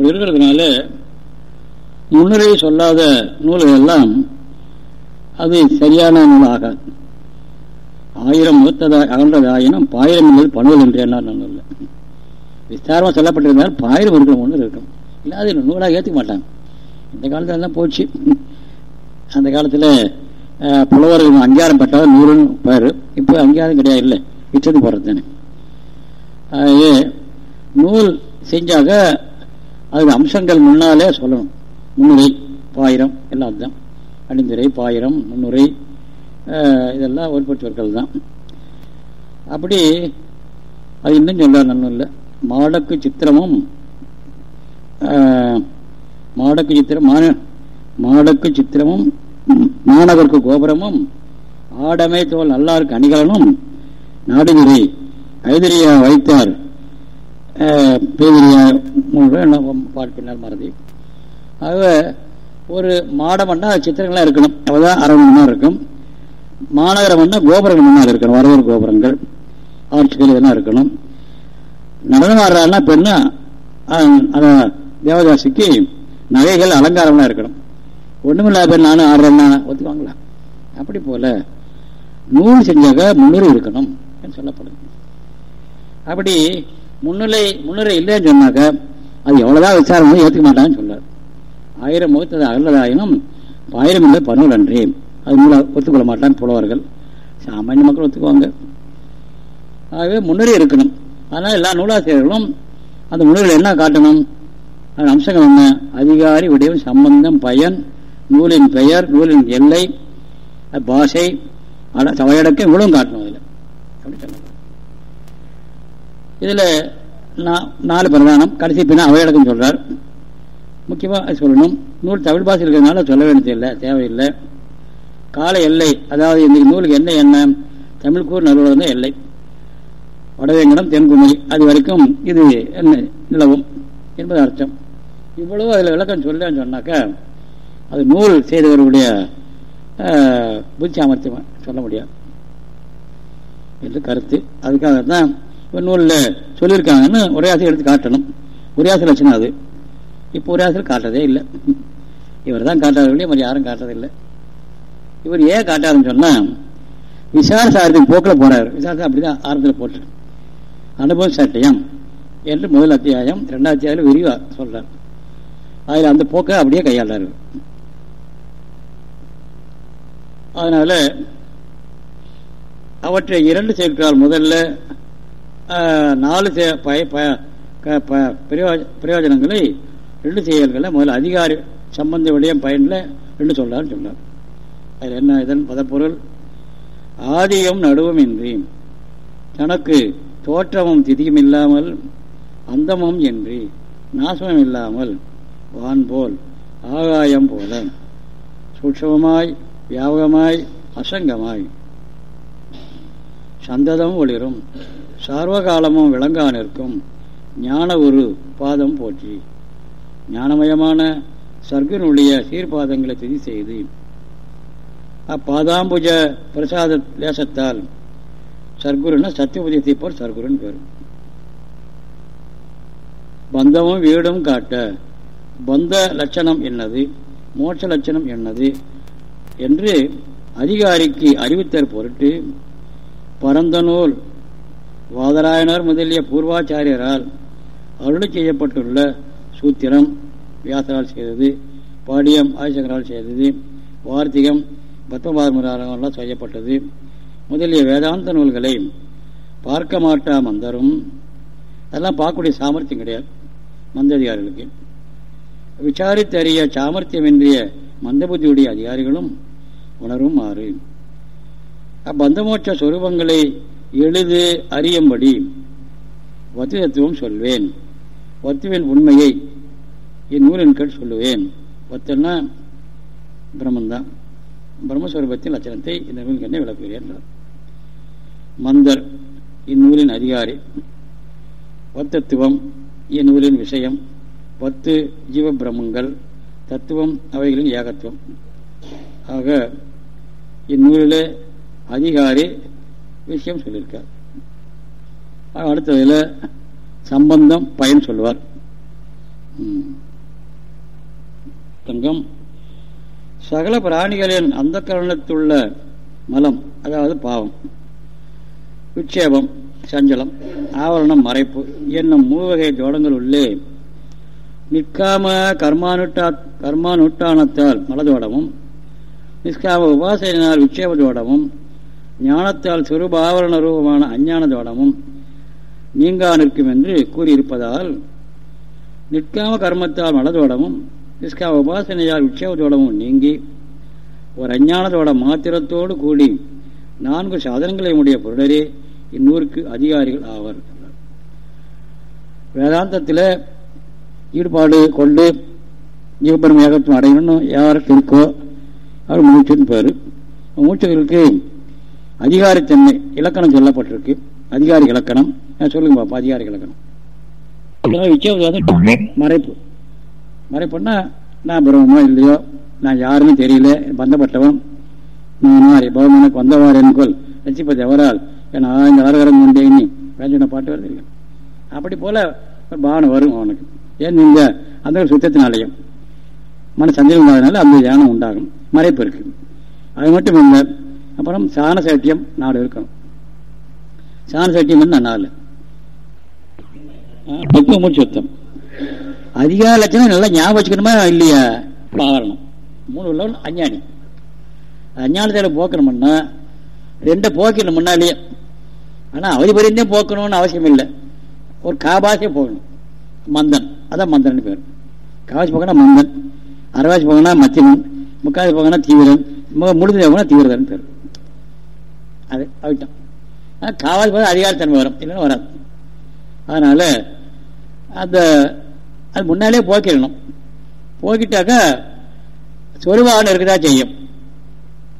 அப்படி இருக்கிறதுனால முன்னுரை சொல்லாத நூல்கள் எல்லாம் அது சரியான நூலாக ஆயிரம் முகத்ததாக அகன்றதாயினும் பாயிரம் என்பது பணுவல் என்று என்ன நூல் விஸ்தாரமாக சொல்லப்பட்டிருந்தால் பாயிரம் இருக்கிற ஒன்று இருக்கும் இல்லை அது நூலாக ஏற்றுக்க மாட்டாங்க. இந்த காலத்தில் எல்லாம் போச்சு. அந்த காலத்தில் புலவர்கள் அங்கீகாரம் பட்டால் நூறுன்னு பேர். இப்போ அங்கீகாரம் கிடையாது இல்லை. இச்சது போகிறது தானே ஆகவே நூல் செஞ்சாக அது அம்சங்கள் முன்னாலே சொல்லணும். முன்னுரை பாயிரம் எல்லாம் அதுதான். அணிந்துரை பாயிரம் முன்னுரை இதெல்லாம் ஒருபட் சொற்கள் தான். அப்படி அது இன்னும் சொல்றார் இல்லை. மாடக்கு சித்திரமும் மாடக்கு சித்திரம் மாடக்கு சித்திரமும் மாணவர்க்கு கோபுரமும் ஆடமை தோல் நல்லாருக்கு அணிகலனும் நாடுகிரி கைதறியா வைத்தார். பேதிரியா பாட்டு பின்னால் மறதி. ஆகவே ஒரு மாடம்னா சித்திரங்களாக இருக்கணும். அப்போதான் அரவணமாக இருக்கும். மாநகரம்னா கோபுரங்கள் முன்னால் இருக்கணும். வரவர் கோபுரங்கள் ஆட்சிகள் இதெல்லாம் இருக்கணும். நடனம் ஆடுறாள்னா பெண்ணா தேவதாசிக்கு நகைகள் அலங்காரம்லாம் இருக்கணும். ஒன்றுமில்லாத பேர் நானும் ஆடுறேன்னா ஒத்துக்குவாங்களா? அப்படி போல நூல் செஞ்சாக முன்னுரை இருக்கணும் சொல்லப்படுது. அப்படி முன்னிலை முன்னுரை இல்லைன்னு சொன்னாக்க அது எவ்வளவுதான் விசாரம் ஏற்றுக்க மாட்டாங்கன்னு சொல்லார் ஆயிரம் முகத்தது அகலதாயினும் ஆயிரம் இல்லை பதினோரு அன்றே. அது மூல ஒத்துக்கொள்ள மாட்டான் புலவர்கள் சாமானிய மக்கள் ஒத்துக்குவாங்க. ஆகவே முன்னுரை இருக்கணும். அதனால் எல்லா நூலாசிரியர்களும் அந்த முன்னுரையில் என்ன காட்டணும்? அதன் அம்சங்கள் என்ன? அதிகாரி விடயம் சம்பந்தம் பயன் நூலின் பெயர் நூலின் எல்லை பாஷை சவையடக்கம் இவ்வளவும் காட்டணும் அதில் அப்படி சொல்லணும் இதில் நாலு பிரதானம் கடைசி பின்னா அவையடக்கம் சொல்றார். முக்கியமாக சொல்லணும். நூல் தமிழ் பாஷை இருக்கிறதுனால சொல்ல வேண்டியதில்லை தேவையில்லை. கால எல்லை அதாவது இந்த நூலுக்கு என்ன என்ன? தமிழ்கூர் நடுவில் தான் எல்லை. வடவேங்கடம் தென்குமரி அது வரைக்கும் இது என்ன நிலவும் என்பது அர்த்தம். இவ்வளவு அதில் விளக்கம் சொல்லன்னு சொன்னாக்கா அது நூல் செய்தவர்களுடைய புத்தி சாமர்த்தியம் சொல்ல முடியாது. என்று கருத்து. அதுக்காக தான் நூலில் சொல்லியிருக்காங்கன்னு ஒரே ஆசை எடுத்து காட்டணும். ஒரே ஆசை லட்சணம் அது. இப்போ ஒரே ஆசையில் காட்டுறதே இல்லை. இவர் தான் காட்டாதவர்களே மாதிரி யாரும் காட்டுறதில்லை இவர் ஏன் காட்டாருன்னு சொன்னால் விசார போக்கில் போக்கில் விசாரசா அப்படி தான் ஆரம்பத்தில் போட்டு அனுபவ சட்டயம் என்று முதல் அத்தியாயம் ரெண்டாம் அத்தியாயம் விரிவாக சொல்கிறார் அதில் அந்த போக்கை அப்படியே கையாளாரு அதனால் அவற்றை இரண்டு சேர்க்கிறார் முதல்ல நாலு பிரயோஜனங்களை ரெண்டு செயல்களை முதல்ல அதிகாரி சம்பந்த விடயம் பயனில் ரெண்டு சொல்றாருன்னு சொன்னார் அதில் என்ன இதன் பதப்பொருள்? ஆதியும் நடுவும் இன்றி தனக்கு தோற்றமும் திதியும் இல்லாமல் அந்தமும் இன்றி நாசமும் இல்லாமல் வான் போல் ஆகாயம் போல சூட்சமாய் வியாபகமாய் அசங்கமாய் சந்ததம் ஒளிரும். சார்வகாலமும் விளங்கா நிற்கும். ஞான ஒரு பாதம் போற்றி. ஞானமயமான சர்க்கனுடைய சீர்பாதங்களை திதி செய்து. அப்பாதாம்புஜ பிரசாத லேசத்தால் சர்க்குருன்னா சத்தியபுஜத்தை போல் சர்க்குருன்னு பேரும் பந்தமும் வீடும் காட்ட பந்த லட்சணம் என்னது? மோட்ச லட்சணம் என்னது? என்று அதிகாரிக்கு அறிவித்தல் பொருட்டு பரந்தநூல் வாதராயனார் முதலிய பூர்வாச்சாரியரால் அருளை செய்யப்பட்டுள்ள சூத்திரம் வியாசரால் செய்தது பாடியம் ஆதிசங்கரால் செய்தது வார்த்திகம் பத்மபாதமரால் செய்யப்பட்டது. முதலிய வேதாந்த நூல்களை பார்க்க மாட்டா மந்தரும். அதெல்லாம் பார்க்கக்கூடிய சாமர்த்தியம் கிடையாது மந்ததிகாரிகளுக்கு விசாரித்தறிய சாமர்த்தியமின்றிய மந்தபுத்தியுடைய அதிகாரிகளும் உணரும் மாறு அப்பந்தமோட்ச சொரூபங்களை எழுது அறியும்படி வத்திதத்துவம் சொல்வேன். வத்துவின் உண்மையை இந்நூலின் கீழ் சொல்லுவேன். வத்துன்னா பிரம்மந்தான். பிரம்மஸ்வரூபத்தின் லட்சணத்தை இந்த நூலின் கண்ணை விளக்குகிறேன் மந்தர் இந்நூலின் அதிகாரி. வத்தத்துவம் இந்நூலின் விஷயம். பத்து ஜீவ பிரம்மங்கள் தத்துவம் அவைகளின் ஏகத்துவம். ஆக இந்நூலில் அதிகாரி விஷயம் சொல்லியிருக்கார். அடுத்ததில் சம்பந்தம் பயன் சொல்லுவார். தங்கம். சகல பிராணிகளின் அந்த கரணத்துள்ள மலம் அதாவது பாவம். விட்சேபம் சஞ்சலம் ஆவரணம் மறைப்பு என்னும் மூவகை தோடங்கள் உள்ளே நிற்காம கர்மானுட்டா கர்மானுட்டானத்தால் மலதோடமும் நிஷ்காம உபாசனையினால் விட்சேப தோடமும் ஞானத்தால் சுரூபாவரண ரூபமான அஞ்ஞான தோடமும் நீங்கா நிற்கும் என்று கூறியிருப்பதால் நிற்காம கர்மத்தால் மலதோடமும் நிஷ்கா உபாசனையால் விட்சேப நீங்கி ஒரு அஞ்ஞானத்தோட மாத்திரத்தோடு கூடி நான்கு சாதனங்களை உடைய பொருளரே இந்நூறுக்கு அதிகாரிகள் ஆவர். வேதாந்தத்தில் ஈடுபாடு கொண்டு ஜீவபெருமையாகத்தும் அடையணும்னு யாருக்கு இருக்கோ அவர் மூச்சுன்னு பேர். மூச்சுகளுக்கு அதிகாரத்தன்மை இலக்கணம் சொல்லப்பட்டிருக்கு. அதிகாரி இலக்கணம். சொல்லுங்க பாப்பா அதிகாரி இலக்கணம். மறைப்பு. மறைப்புன்னா நான் பிரம்மமோ இல்லையோ நான் யாருன்னு தெரியல பந்தப்பட்டவன். நான் பவம் எனக்கு வந்தவாறு என்கொள். ரசிப்பது எவரால் ஏன்னா இந்த வரகரம் கொண்டேன்னு வேஞ்சன பாட்டு வருது இல்லை அப்படி போல ஒரு பாவனை வரும் அவனுக்கு. ஏன் நீங்க அந்த சுத்தத்தினாலையும்? மன சந்தேகம் இல்லாதனால அந்த தியானம் உண்டாகும். மறைப்பு இருக்கு. அது மட்டும் இல்லை அப்புறம் சாண சட்டியம் நாடு இருக்கணும். சாண சட்டியம் நாலு. பக்குவமும் சுத்தம் அதிகார லட்சணம் நல்லா ஞாபகம் வச்சுக்கணுமா இல்லையா? பாகரணம் மூணு உள்ளவன் அஞ்ஞானி. அஞ்ஞானத்தில் போக்கணும்னா ரெண்டை போக்கணும் முன்னாலேயே ஆனால் அவதி பரிந்தே போக்கணும்னு அவசியம் இல்லை. ஒரு காபாசியே போகணும். மந்தன். அதான் மந்தன் பேர். காவாசி போகனா மந்தன். அரைவாசி போகனா மத்தியமன். முக்காசி போகனா தீவிரன். முடிஞ்சு போகனா தீவிரதன் பேர். அது அவிட்டம் ஆனால் காவாசி போக அதிகாரத்தன்மை வரும். இல்லைன்னா வராது. அதனால அந்த அது முன்னாலே போக்கிடணும். போக்கிட்டாக்கா சொருவாகனம் இருக்கதா செய்யும்.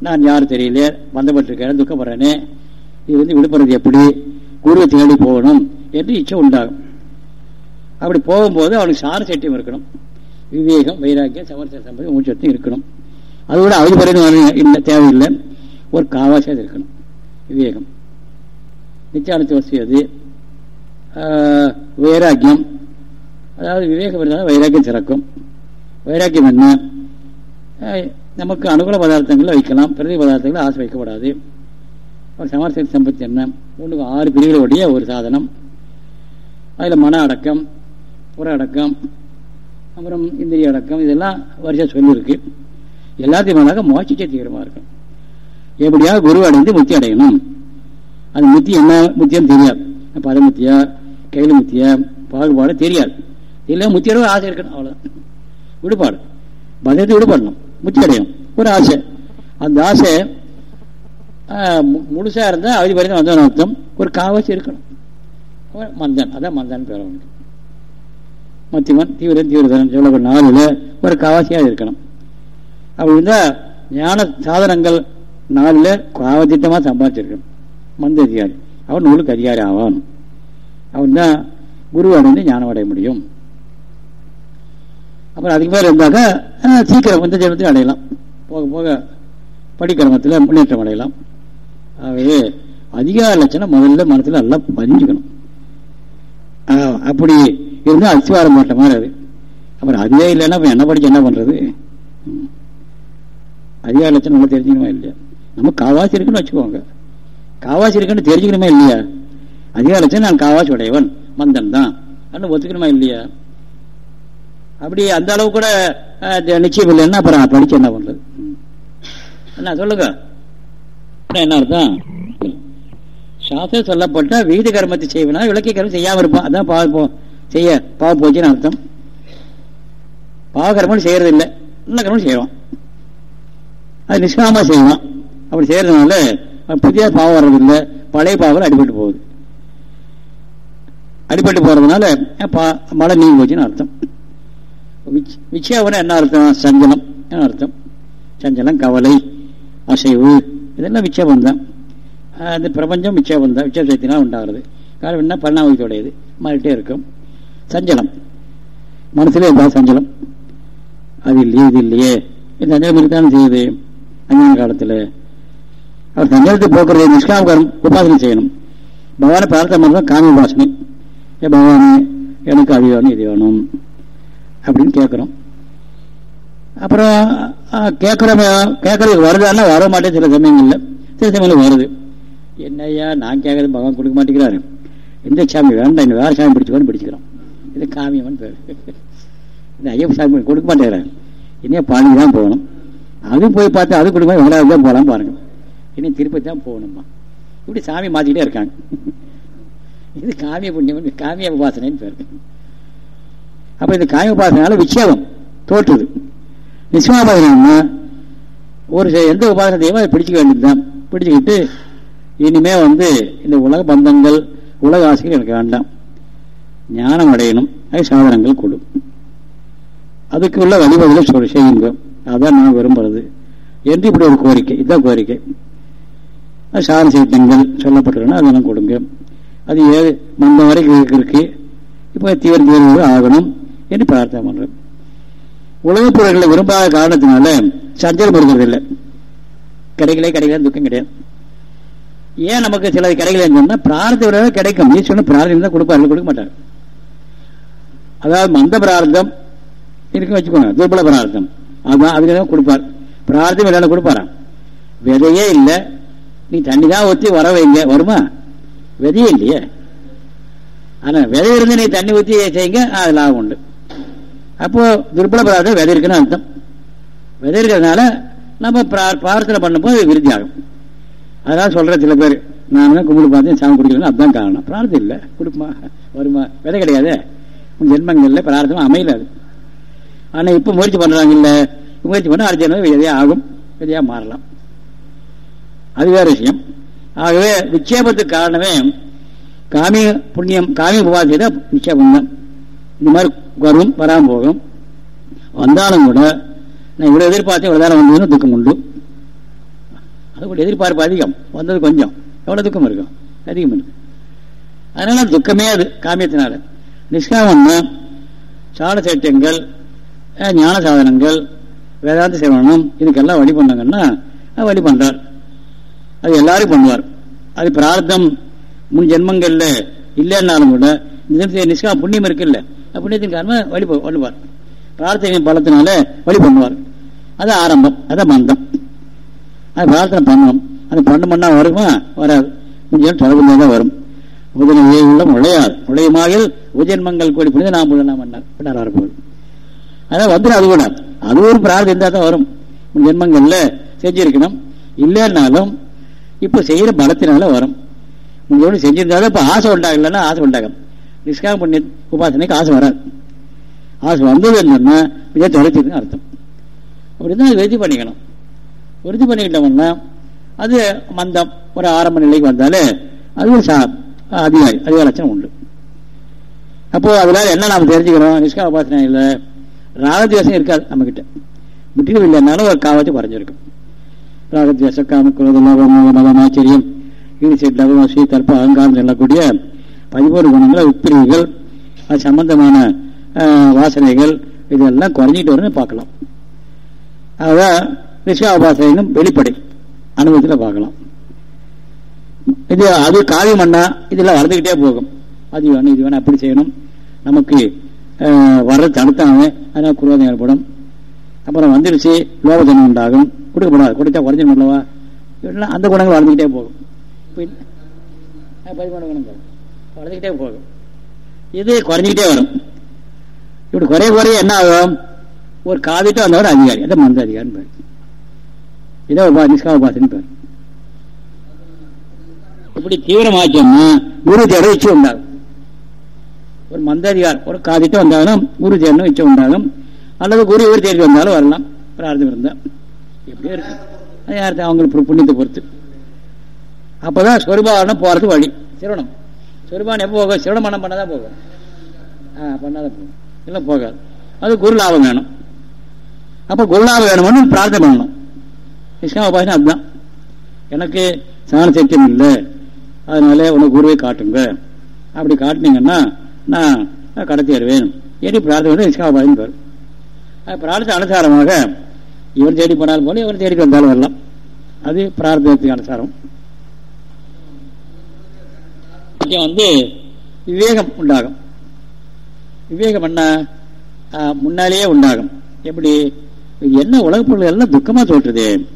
நான் யாரும் தெரியல பந்தப்பட்டிருக்கேன் துக்கப்படுறேனே. இது வந்து விடுபடுறது எப்படி? குருவை தேடி போகணும் என்று இச்சை உண்டாகும். அப்படி போகும்போது அவனுக்கு சார சட்டியம் இருக்கணும். விவேகம் வைராக்கியம் சமர்த்த சம்பதி மூச்சத்தையும் இருக்கணும். அதோட அவதிபறையும் இல்லை தேவையில்லை. ஒரு காவாசியம் இருக்கணும். விவேகம் நித்தியானத்து வசதி அது வைராக்கியம் அதாவது விவேகம் இருந்தால் வைராக்கியம் சிறக்கும் வைராக்கியம் என்ன நமக்கு அனுகூல பதார்த்தங்களை வைக்கலாம் பிரதி பதார்த்தங்களை ஆசை வைக்கப்படாது சமர்த்த சம்பத்தி என்ன ஒன்றுக்கு ஆறு பிரிவுகளுடைய ஒரு சாதனம் அதில் மன அடக்கம் புற அடக்கம் அப்புறம் இந்திரிய அடக்கம் இதெல்லாம் வரிசையாக சொல்லியிருக்கு எல்லாத்தையும் மேலாக மோட்சிச்சே தீவிரமாக இருக்கும் எப்படியாவது குரு அடைந்து முத்தி அடையணும்? அது முத்தி என்ன? முத்தியம் தெரியாது. பதமுத்தியா கையில் முத்தியா? பாகுபாடு தெரியாது. இல்லை முத்தியோட ஆசை இருக்கணும் அவ்வளோதான் விடுபாடு. பதத்தை விடுபடணும். முத்தி அடையணும். ஒரு ஆசை. அந்த ஆசை முழுசா இருந்தால் அவதி வரைக்கும் வந்தவன் அர்த்தம். ஒரு காவாசி இருக்கணும். மந்தன். அதான் மந்தன் பேர் அவனுக்கு. மத்தியமன் தீவிரம் தீவிரதன் சொல்லக்கூடிய நாளில் ஒரு காவாசியாக இருக்கணும். அப்படி இருந்தால் ஞான சாதனங்கள் நாளில் காவத்திட்டமாக சம்பாதிச்சிருக்கணும். மந்த அதிகாரி. அவன் நூலுக்கு அதிகாரி ஆவான். அவன் தான் குரு அடைந்து ஞானம் அடைய முடியும். அப்புறம் அதுக்கு மேலே இருந்தாக்க சீக்கிரம் இந்த ஜென்மத்தில் அடையலாம். போக போக படிக்கிரமத்தில் முன்னேற்றம் அடையலாம். ஆகவே அதிகார லட்சணம் முதல்ல மனசில் நல்லா பதிஞ்சுக்கணும். அப்படி இருந்தால் அஸ்திவாரம் போட்ட மாதிரி அது. அப்புறம் அதுவே இல்லைன்னா என்ன படிச்சு என்ன பண்ணுறது அதிகார லட்சணம் நல்லா தெரிஞ்சுக்கணுமா இல்லையா? நம்ம காவாசி இருக்குன்னு வச்சுக்கோங்க. காவாசி இருக்குன்னு தெரிஞ்சுக்கணுமே இல்லையா? அதிகாரத்தை நான் காவாசி உடையவன் மந்தன் தான் அப்படின்னு ஒத்துக்கணுமா இல்லையா? அப்படி அந்த அளவு கூட நிச்சயம் இல்லைன்னா அப்புறம் படிச்சு என்ன பண்றது? என்ன சொல்லுங்க. என்ன அர்த்தம்? சாஸ்திரம் சொல்லப்பட்ட வீத கர்மத்தை செய்வனா விளக்கிய கர்மம் செய்யாம இருப்பான். அதான் பாவம் செய்ய பாவ போச்சுன்னு அர்த்தம். பாவ கர்மம் செய்யறது இல்லை. நல்ல கர்மம் செய்வான் அது நிஷ்காம செய்வான். அப்படி செய்யறதுனால புதிய பாவம் வர்றதில்லை பழைய பாவம் அடிபட்டு போகுது. அடிபட்டு போறதுனால மழை நீங்கி போச்சுன்னு அர்த்தம். விச்சேவனம் என்ன அர்த்தம்? சஞ்சலம் என்ன அர்த்தம்? சஞ்சலம் கவலை அசைவு இதெல்லாம் விச்சேபம் தான். அந்த பிரபஞ்சம் விச்சேபம் தான். விச்சேபத்தினால் உண்டாகிறது. காரணம் என்ன? பரிணாமத்தோடையது. மாறிட்டே இருக்கும். சஞ்சலம். மனசுல இருந்தால் சஞ்சலம்? அது இல்லையே இது இல்லையே. இந்த சஞ்சலம் இருக்குதானே செய்யுது அஞ்ஞான காலத்தில். அவர் சஞ்சலத்தை போக்குறது நிஷ்காமகாரம் உபாசனை செய்யணும். பகவானை பிரார்த்தனை பண்ணுறோம் காமி உபாசனை. ஏ பகவானே எனக்கு அது வேணும் இது வேணும். அப்படின்னு கேட்குறோம் அப்புறம் கேட்குறோம் கேட்கறதுக்கு வருதான்னா வர மாட்டேன் சில சமயங்களில். சில சமயங்களில் வருது. என்னையா நான் கேட்கறது பகவான் கொடுக்க மாட்டேங்கிறாரு. எந்த சாமி வேண்டாம் இந்த வேறு சாமி பிடிச்சிக்கோன்னு பிடிச்சிக்கிறோம். இது காமியவன் பேர். இந்த ஐயப்ப சாமி கொடுக்க மாட்டேங்கிறாரு. இனியா பாண்டி தான் போகணும். அது போய் பார்த்து அது கொடுக்க வேலை தான் போகலாம் பாருங்கள் இனி திருப்பதி தான் போகணுமா இப்படி சாமி மாற்றிக்கிட்டே இருக்காங்க. இது காமிய புண்ணியம் காமிய உபாசனைன்னு பேர். அப்ப இந்த காமிய உபாசனால விட்சேபம் தோற்றுது. நிஷ்மாபாசனா ஒரு எந்த உபாசன தெய்வம் அதை பிடிச்சிக்க வேண்டியதுதான். பிடிச்சிக்கிட்டு இனிமே வந்து இந்த உலக பந்தங்கள் உலக ஆசைகள் எனக்கு வேண்டாம். ஞானம் அடையணும். அது சாதனங்கள் கொடு. அதுக்கு உள்ள வழிபதில செய்யுங்க. அதான் நான் விரும்புறது. என்று இப்படி ஒரு கோரிக்கை. இதுதான் கோரிக்கை. சார சீட்டங்கள் சொல்லப்பட்டிருக்கணும் அதெல்லாம் கொடுங்க. அது ஏ மந்தம் வரைக்கும் இருக்கு இப்போ தீவிர தீவிர ஆகணும் என்று பிரார்த்தனை பண்ணுறேன் உலகப் பொருள்களை விரும்பாத காரணத்தினால சஞ்சலம் வருகிறது இல்லை. கிடைக்கல கிடைக்கல துக்கம் கிடையாது. ஏன் நமக்கு சில கிடைக்கலன்னு சொன்னால் பிரார்த்தம் கிடைக்கும். நீ சொன்ன பிரார்த்தனை தான் கொடுப்பாரு கொடுக்க மாட்டார். அதாவது மந்த பிரார்த்தம் இருக்கு வச்சுக்கோங்க. துர்பல பிரார்த்தம். அதுதான் அதுக்கு கொடுப்பார்? பிரார்த்தம் இல்லைன்னு கொடுப்பாரா? விதையே இல்லை. நீ தண்ணி தான் ஊற்றி வர வைங்க. வருமா? விதையே இல்லையே. ஆனால் விதை இருந்து நீ தண்ணி ஊற்றி செய்யுங்க அது லாபம் உண்டு. அப்போது துர்பல பதார்த்தம் விதை இருக்குன்னு அர்த்தம். விதை இருக்கிறதுனால நம்ம பிரார்த்தனை பண்ணும்போது விருத்தி ஆகும் அதான் சொல்கிற சில பேர் நான் கும்பிடு பார்த்தேன் சாமி குடிக்கலன்னு அதுதான் காரணம். பிரார்த்தம் இல்லை. கொடுக்குமா வருமா? விதை கிடையாது. ஜென்மங்கள்ல பிரார்த்தனை அமையல அது. ஆனால் இப்போ முயற்சி பண்ணுறாங்க இல்லை முயற்சி பண்ணால் அடுத்த விதையாக ஆகும். விதையாக மாறலாம். அது வேற விஷயம் ஆகவே நிச்சேபத்துக்கு காரணமே காமிய புண்ணியம் காமிய உபாதி தான் நிச்சேபம் தான் இந்த மாதிரி வரும் வராம போகும். வந்தாலும் கூட நான் இவ்வளவு எதிர்பார்த்தேன் இவ்வளவு நேரம் வந்ததுன்னு துக்கம் உண்டு. அது கூட எதிர்பார்ப்பு அதிகம். வந்தது கொஞ்சம். எவ்வளவு துக்கம் இருக்கும்? அதிகம் இருக்கு. அதனால துக்கமே அது காமியத்தினால. நிஷ்காமம்னா சால சேட்டியங்கள் ஞான சாதனங்கள் வேதாந்த சேவனம் இதுக்கெல்லாம் வழி பண்ணாங்கன்னா வழி பண்ணுறார் அது எல்லாரும் பண்ணுவார். அது பிரார்த்தம் முன் ஜென்மங்கள்ல இல்லைன்னாலும் கூட நிஷ்கா புண்ணியம் இருக்குல்ல புண்ணியத்தின் காரணமாக வழி பண்ணுவார். பிரார்த்தனை பலத்தினால வழி பண்ணுவார். அது ஆரம்பம் அதான் மந்தம். அது பிரார்த்தனை பண்ணணும் அது பண்ண பண்ணா வருமா? வராது. கொஞ்சம் தான் வரும். முதல் உள்ளம் உழையாது உழையமாக உஜன்மங்கள் கூடி புனித நாம் நாம் பண்ணார் வரப்போகுது அதான் வந்துடும் அது கூட. அது ஒரு பிரார்த்தம் இருந்தால் தான் வரும் ஜென்மங்கள்ல செஞ்சிருக்கணும். இல்லைன்னாலும் இப்போ செய்கிற பலத்தினால வரும். முன்னோடு செஞ்சிருந்தாலும் இப்போ ஆசை உண்டாகலன்னா ஆசை உண்டாகும். நிஷ்காம புண்ணிய உபாசனைக்கு ஆசை வராது. ஆசை வந்ததுன்னு என்னன்னா இதை தொலைச்சிருக்குன்னு அர்த்தம். அப்படிதான் உறுதி பண்ணிக்கணும். உறுதி பண்ணிக்கிட்டோம்னா அது மந்தம் ஒரு ஆரம்ப நிலைக்கு வந்தாலே அது ஒரு சா அதிகாரி அதிக லட்சணம் உண்டு. அப்போ அதனால என்ன நாம் தெரிஞ்சுக்கிறோம் நிஷ்கா உபாசனை இல்லை. ராகத்வேஷம் இருக்காது நம்மக்கிட்ட கிட்ட முற்றிலும் இல்லைன்னாலும் ஒரு காவத்தை குறைஞ்சிருக்கும். ராகத்வேஷ காம குரோதம் ஆச்சரியம் ஈடுசெட் லவமாசி தற்ப அகங்காரம் சொல்லக்கூடிய பதிமூணு குணங்கள் உட்பிரிவுகள் அது சம்பந்தமான வாசனைகள் இதெல்லாம் குறைஞ்சிட்டு வரும்னு பார்க்கலாம். அதான் நிஷாபாசனும் வெளிப்படை. அனுபவத்தில் பார்க்கலாம். இது அது காவி மண்ணா இதெல்லாம் வளர்ந்துக்கிட்டே போகும். அது வேணும் இது வேணும் அப்படி செய்யணும். நமக்கு வர்ற தடுத்தாங்க அதனால் குரோதம் ஏற்படும். அப்புறம் வந்துருச்சு லோபதனம் உண்டாகும். கொடுக்கப்படாது கொடுத்தா குறைஞ்சிடும் அல்லவா இதெல்லாம் அந்த குணங்கள் வளர்ந்துக்கிட்டே போகும். பதிமூணு குணங்கள். வளர்ந்துக்கிட்டே போகும். இது குறைஞ்சிக்கிட்டே வரும். இப்படி குறைய குறைய என்ன ஆகும்? ஒரு காவிட்டு வந்தவர் அதிகாரி. அதை மந்த அதிகாரம் பேர். இதை உபா நிஷ்கா உபாசன் பேர். இப்படி தீவிரமாச்சோம்னா குரு தேவை இச்சை உண்டாகும். ஒரு மந்தாதிகார் ஒரு காவிட்டு வந்தாலும் குரு தேர்னு இச்சை உண்டாகும். அல்லது குரு இவர் தேர்வு வந்தாலும் வரலாம். பிரார்த்தம் இருந்தால் எப்படியோ இருக்கு. அது யாருக்கு அவங்களுக்கு புண்ணியத்தை பொறுத்து. அப்பதான் சொருபாவனம் போறது வழி. சிரவணம். சொருபானம் எப்போ போகும் சிரவணமானம் பண்ணால் தான் போகும் ஆ பண்ணாதான் போகும். இல்லை போகாது. அது குரு லாபம் வேணும். அப்ப குரு லாபம் வேணும்னு பிரார்த்தனை பண்ணணும். நிஷ்காம உபாசனை அதுதான். எனக்கு சாண சத்தியம் இல்லை. அதனால உனக்கு குருவை காட்டுங்க. அப்படி காட்டினீங்கன்னா நான் கடத்தி வருவேன். ஏறி பிரார்த்தனை வந்து நிஷ்காம உபாசனை பேர் பிரார்த்தனை அனுசாரமாக இவர் தேடி போனாலும் போல இவர் தேடி வந்தாலும் வரலாம். அது பிரார்த்தத்துக்கு அனுசாரம் வந்து விவேகம் உண்டாகும். விவேகம் என்ன? முன்னாலேயே உண்டாகும். எப்படி? என்ன உலக பொருள் எல்லாம் துக்கமா தோற்றுது?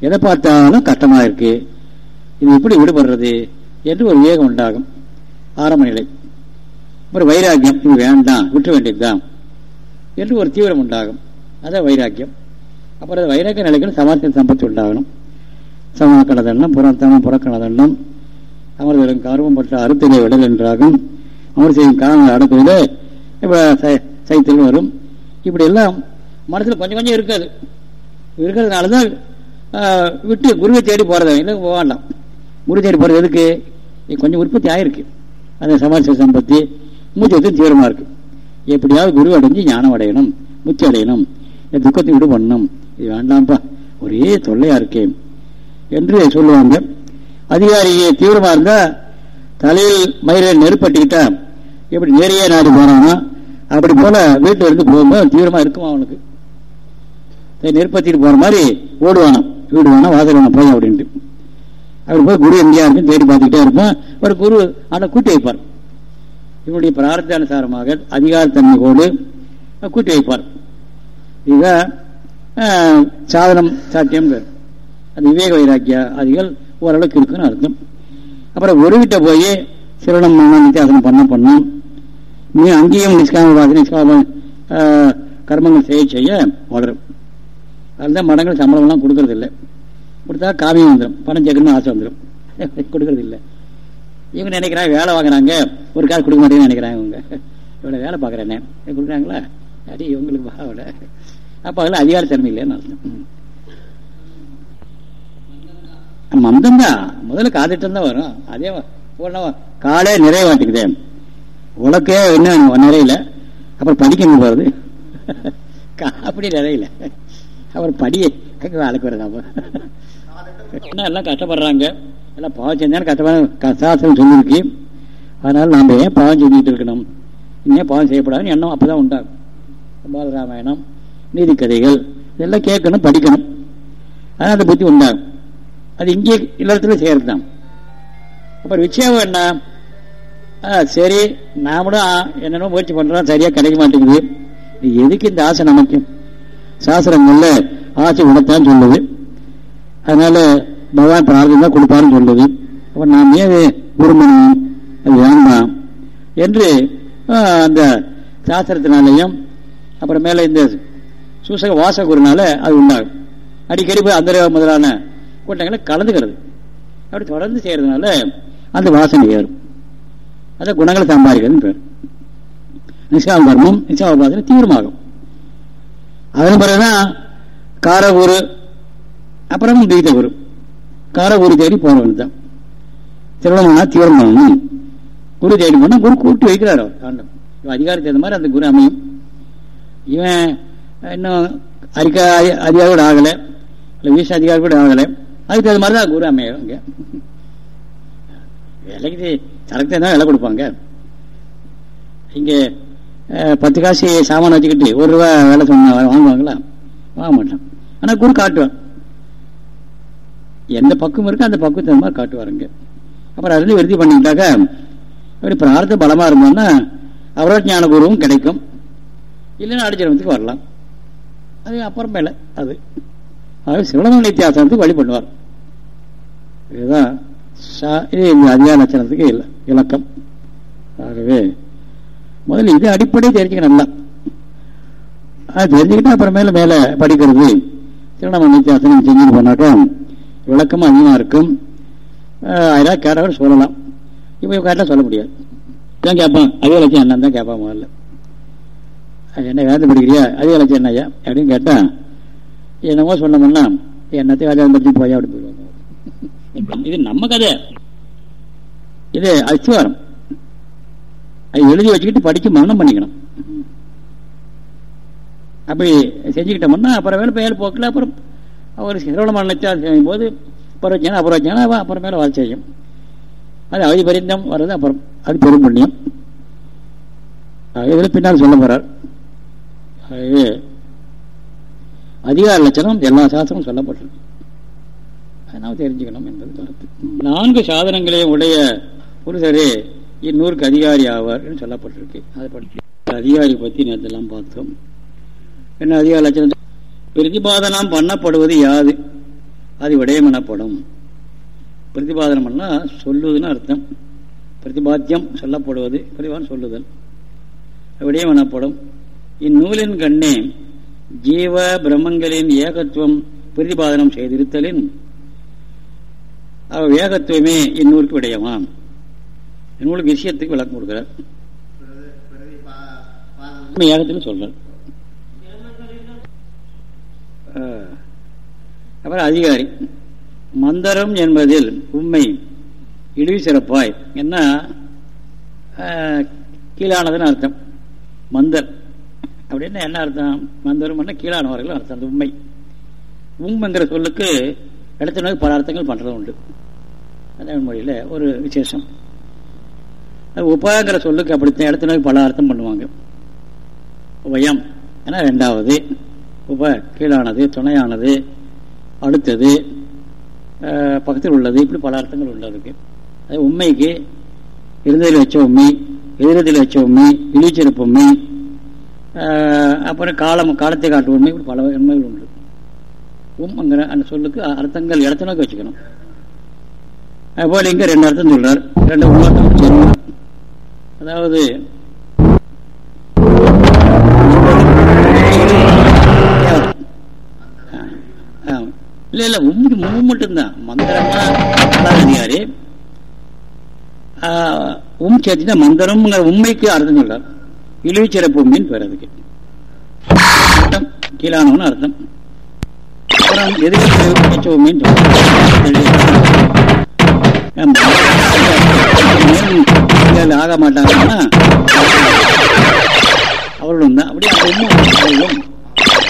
எதை பார்த்தாலும் கஷ்டமா இருக்கு. இது எப்படி விடுபடுறது? என்று ஒரு விவேகம் உண்டாகும். ஆரம்ப நிலை. ஒரு வைராக்கியம். இது வேண்டாம். விட்டு வேண்டியதுதான். என்று ஒரு தீவிரம் உண்டாகும். அதான் வைராக்கியம். அப்புறம் வைராக்கிய நிலைக்கு சமாசிய சம்பத்தி உண்டாகணும். சமணக்கணதண்டம் புறத்தனம் புறக்கணதண்டம் அமர்தலும் கார்வம் பற்ற அறுத்திலே விடல் என்றாகும். அமர் செய்யும் காரணங்கள் அடக்குவதில் இப்போ சைத்தில் வரும். இப்படி எல்லாம் மனசில் கொஞ்சம் கொஞ்சம் இருக்காது. இருக்கிறதுனால தான் விட்டு குருவை தேடி போகிறத இல்லை போக வேண்டாம் குரு தேடி போகிறது எதுக்கு? கொஞ்சம் உற்பத்தி ஆகிருக்கு அந்த சமாஜ சம்பத்தி மூச்சு தீவிரமாக இருக்குது எப்படியாவது குரு அடைஞ்சு ஞானம் அடையணும் முத்தி அடையணும் துக்கத்தை விடு பண்ணணும் இது வேண்டாம்ப்பா. ஒரே தொல்லையா இருக்கே. என்று சொல்லுவாங்க. அதிகாரி தீவிரமா இருந்தா தலையில் மயிரை நெருப்பட்டுக்கிட்டா எப்படி நேரையே நாடு போறானோ? அப்படி போல வீட்டில் இருந்து போகும்போது தீவிரமா இருக்குமா அவனுக்கு? நெருப்பத்திட்டு போற மாதிரி ஓடுவானாம் வீடு வேணாம் வாசல் வேணாம் போய் அப்படின்ட்டு. அப்படி போய் குரு எங்கேயா இருக்கும் தேடி பார்த்துக்கிட்டே இருப்பான். ஒரு குரு ஆனா கூட்டி வைப்பார். இவனுடைய பிரார்த்தானுசாரமாக அதிகாரத்தன்மையோடு கூட்டி வைப்பார். இதுதான் சாதனம் சாத்தியம் அது விவேக வைராக்கிய அதிகள் ஓரளவுக்கு இருக்குன்னு அர்த்தம். அப்புறம் ஒரு வீட்டை போய் சிரணம் நித்தியாசனம் பண்ண பண்ணும் நீ அங்கேயும் நிஷ்காம நிஷ்காம கர்மங்கள் செய்ய செய்ய வளரும். அதுதான் மடங்கள் சம்பளம்லாம் கொடுக்கறது இல்லை கொடுத்தா காவியம் வந்துடும் பணம் சேர்க்கணும்னு ஆசை வந்துடும் கொடுக்கறது இல்லை இவங்க நினைக்கிறாங்க வேலை வாங்குறாங்க ஒரு காசு கொடுக்க மாட்டேங்குன்னு நினைக்கிறாங்க இவங்க. இவ்வளோ வேலை பார்க்குறேனே. கொடுக்குறாங்களா? அடி இவங்களுக்கு பாவலை அப்போ அதில் அதிகார தன்மை இல்லைன்னு அர்த்தம். மந்தம் தான் முதல்ல காதிட்டம் தான் வரும். அதே காலே நிறைய நிறைவாட்டிக்குதே உலக்கே என்ன நிறையில. அப்புறம் படிக்கணும் போறது? அப்படி நிறையில. அப்புறம் படியே வேலைக்கு வருது அப்போ. என்ன எல்லாம் கஷ்டப்படுறாங்க. எல்லாம் பாவம் செஞ்சாலும் கஷ்டப்பட சாஸ்திரம் சொல்லியிருக்கு அதனால நாம ஏன் பாவம் செஞ்சுட்டு இருக்கணும்? இன்னும் பாவம் செய்யப்படாதுன்னு எண்ணம் அப்பதான் உண்டாகும். பாலராமாயணம். நீதி கதைகள் இதெல்லாம் கேட்கணும் படிக்கணும். ஆனால் அந்த புத்தி உண்டாகும். அது இங்கே இல்லறத்துல செய்கிறது தான் அப்புறம் விஷயம் என்ன சரி நாமளும் என்னென்ன முயற்சி பண்றோம் சரியா கிடைக்க மாட்டேங்குது. எதுக்கு இந்த ஆசை நமக்கு? சாஸ்திரங்கள்ல ஆசை உணத்தான் சொல்லுது. அதனால பகவான் பிரார்த்தனை தான் கொடுப்பாருன்னு சொல்லுது. அப்ப நாம் ஏன் விரும்பணும்? அது வேண்டாம். என்று அந்த சாஸ்திரத்தினாலையும் அப்புறம் இந்த சூசக வாசகுருனால அது உண்டாகும். அடிக்கடி போய் அந்த முதலான கூட்டங்களை கலந்துக்கிறது. அப்படி தொடர்ந்து செய்யறதுனால அந்த வாசனை ஏறும். அதான் குணங்களை சம்பாதிக்கிறதுன்னு பேர். நிஷாவ கர்மம் நிஷாவாசனை தீவிரமாகும். அதன் பிறகுதான் காரகுரு அப்புறம் பீத குரு காரகுரு தேடி போனவன் தான் திருவண்ணா தீவிரம் குரு தேடி போனால் குரு கூட்டி வைக்கிறார் அவர் காண்டம் அதிகாரத்தை தகுந்த மாதிரி அந்த குரு அமையும். இவன் இன்னும் அறிக்கை அதிகாரி கூட ஆகலை. இல்லை வீச அதிகாரி கூட ஆகலை. அதுக்கு தகுந்த மாதிரி தான் குரு அமையும் இங்கே. விலைக்கு சரக்கு தான் விலை கொடுப்பாங்க. இங்கே பத்து காசு சாமான் வச்சுக்கிட்டு ஒரு ரூபா வேலை சொன்ன வாங்குவாங்களா? வாங்க மாட்டான். ஆனால் குரு காட்டுவான் எந்த பக்கம் இருக்கோ அந்த பக்கம் தகுந்த மாதிரி காட்டுவாருங்க அப்புறம் அதுலேருந்து விருத்தி பண்ணிக்கிட்டாக்க அப்படி பிரார்த்தம் பலமாக இருந்தோம்னா அவரோட ஞான குருவும் கிடைக்கும். இல்லைன்னா அடிச்சரத்துக்கு வரலாம். அது அப்புறமேல அது. அதாவது சிவனம நித்தியாசனத்துக்கு வழி பண்ணுவார் இதுதான் இது இந்த அதிகார லட்சணத்துக்கு இல்லை இலக்கம். ஆகவே முதல்ல இது அடிப்படையை தெரிஞ்சுக்க நல்லா அது தெரிஞ்சுக்கிட்டா அப்புறமேல மேல படிக்கிறது. திருவண்ணாமலை நித்தியாசனம் செஞ்சுட்டு போனாக்கா விளக்கமும் அதிகமாக இருக்கும். அதெல்லாம் கேட்டவர் சொல்லலாம். இப்போ கேட்டால் சொல்ல முடியாது. தான் கேட்பான்? அதே லட்சம் என்னன்னு தான் கேட்பான் முதல்ல. என்ன வேலை படிக்கிறியா? அதிக லட்சம் என்னையா அப்படின்னு கேட்டா என்னமோ சொன்னோம்னா என்னத்தை வேலையை பற்றி போயா அப்படி போயிடுவாங்க இது நம்ம கதை. இது அஸ்திவாரம் அது எழுதி வச்சுக்கிட்டு படிச்சு மரணம் பண்ணிக்கணும். அப்படி செஞ்சுக்கிட்டோம்னா அப்புறம் வேலை பெயர் போக்கில் அப்புறம் ஒரு சிரவணமான செய்யும் போது பரவச்சானா அப்புறம் அப்புறம் மேலே வாழ் செய்யும். அது அவதி பரிந்தம் வர்றது அப்புறம். அது பெரும் புண்ணியம். இதில் பின்னால் சொல்ல போறார். ஆகவே அதிகார லட்சணம் எல்லா சாஸ்திரமும் சொல்லப்பட்டிருக்கு. அதனால் தெரிஞ்சுக்கணும் என்பது கருத்து. நான்கு சாதனங்களையும் உடைய புருஷரே இந்நூறுக்கு அதிகாரி ஆவார் என்று சொல்லப்பட்டிருக்கு. அதை பற்றி அதிகாரி பற்றி நேற்றெல்லாம் பார்த்தோம். என்ன அதிகார லட்சணம்? பிரதிபாதனம் பண்ணப்படுவது யாது? அது விடயம் எனப்படும் பிரதிபாதனம் பண்ணால் சொல்லுவதுன்னு அர்த்தம். பிரதிபாத்தியம் சொல்லப்படுவது பிரதிபாதம் சொல்லுதல். விடயம் எனப்படும் இந்நூலின் கண்ணே ஜீவ பிரம்மங்களின் ஏகத்துவம் பிரதிபாதனம் செய்திருத்தலின். அவ வேகத்துவமே இந்நூலுக்கு விடயமாம். இந்நூலுக்கு விஷயத்துக்கு விளக்கம் கொடுக்கிறார். ஏகத்துக்கு சொல்றார். அப்புறம் அதிகாரி. மந்தரம் என்பதில் உண்மை இழிவு சிறப்பாய். என்ன? கீழானதுன்னு அர்த்தம். மந்தர். அப்படின்னா என்ன அர்த்தம்? மந்தரும் கீழானவர்கள் அர்த்தம் அந்த உண்மை. உண்மைங்கிற சொல்லுக்கு இடத்துல நோய் பல அர்த்தங்கள் பண்ணுறது உண்டு. அதான் மொழியில் ஒரு விசேஷம். உபாங்கிற சொல்லுக்கு அப்படித்தான் இடத்துல நோய் பல அர்த்தம் பண்ணுவாங்க. உபயம் ஏன்னா ரெண்டாவது உப கீழானது துணையானது அடுத்தது பக்கத்தில் உள்ளது இப்படி பல அர்த்தங்கள் உள்ளதுக்கு அது உண்மைக்கு இருந்ததில் வச்ச உண்மை எதிரத்தில் வச்ச உண்மை இழிச்சிருப்பு உண்மை அப்புறம் காலம் காலத்தை காட்டு உண்மை இப்படி பல உண்மைகள் உண்டு. உம்ங்கிற அந்த சொல்லுக்கு அர்த்தங்கள் இடத்த நோக்கி வச்சுக்கணும். அதுபோல் இங்கே ரெண்டு அர்த்தம் சொல்றார். ரெண்டு உருவாக்கம் அதாவது இல்ல இல்ல உண்மைக்கு மூ மட்டும்தான். மந்திரமா அதிகாரி உம் சேர்த்துனா மந்திரம்ங்கிற உண்மைக்கு அர்த்தம் சொல்றார். இழிவுச்சிறப்பு மீன் உண்மைன்னு பேர் அதுக்கு அர்த்தம் கீழானவனு அர்த்தம். அப்புறம் எதிர்ப்பு மீன் சொல்றார் ஆக மாட்டாங்கன்னா அவர்களும் தான். அப்படி அவர்களும்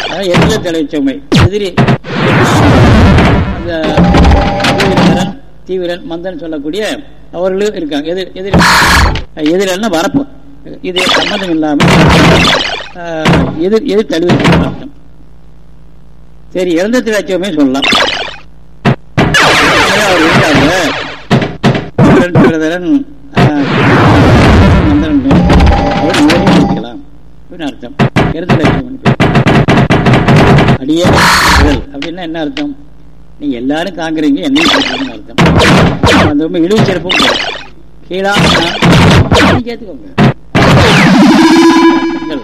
அதாவது எதிர தலைச்சமை எதிரி அந்த தீவிரன் தீவிரன் மந்தன் சொல்லக்கூடிய அவர்களும் இருக்காங்க. எதிர் எதிர் எதிரல்னா வரப்பு. இது சம்மந்தம் இல்லாமல் எதிர் எதிர் தழுவி அர்த்தம் சரி இறந்த திராட்சமே சொல்லலாம். அவர் இருந்தாங்க மந்திரன் அவர் அப்படின்னு அர்த்தம். இறந்த அடியே அப்படின்னா என்ன அர்த்தம்? நீங்க எல்லாரும் காங்கிறீங்க என்னையும் கேட்கணும்னு அர்த்தம். அந்த ரொம்ப இழிவு சிறப்பும் கீழா கேட்டுக்கோங்க. நம்ம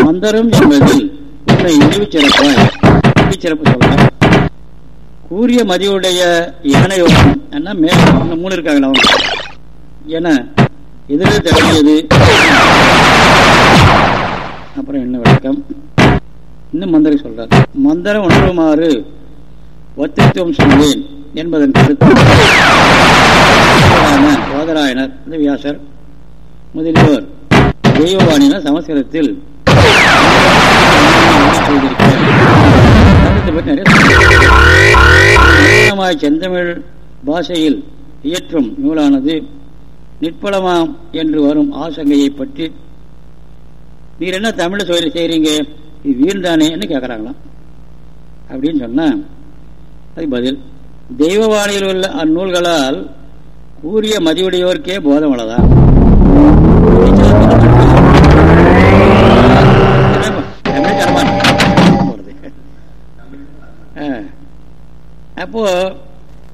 மந்தரம் என்பதில் இழிவு சிறப்பாய் சிறப்பு சொல்லலாம் கூறிய மதியுடைய யானையோகம் என்ன மேல மூணு இருக்காங்களா அவங்க என எதிரில் தொடங்கியது அப்புறம் என்ன விளக்கம்? இன்னும் மந்திரம் சொல்றாரு. மந்திரம் உணருமாறு ஒத்தித்துவம் சொல்வேன் என்பதன் கருத்து. சோதராயனர் வியாசர் முதலியோர் தெய்வவாணினர் சமஸ்கிருதத்தில். செந்தமிழ் பாஷையில் இயற்றும் நூலானது நிற்பலமாம் என்று வரும் ஆசங்கையை பற்றி. நீர் என்ன தமிழ் சொல்லி செய்றீங்க? இது தானே? என்ன கேட்கறாங்களாம் அப்படின்னு சொன்னா பதில் தெய்வவாணியில் உள்ள அந்நூல்களால் கூறிய மதிவுடையோருக்கே போதம் உள்ளதான் அப்போ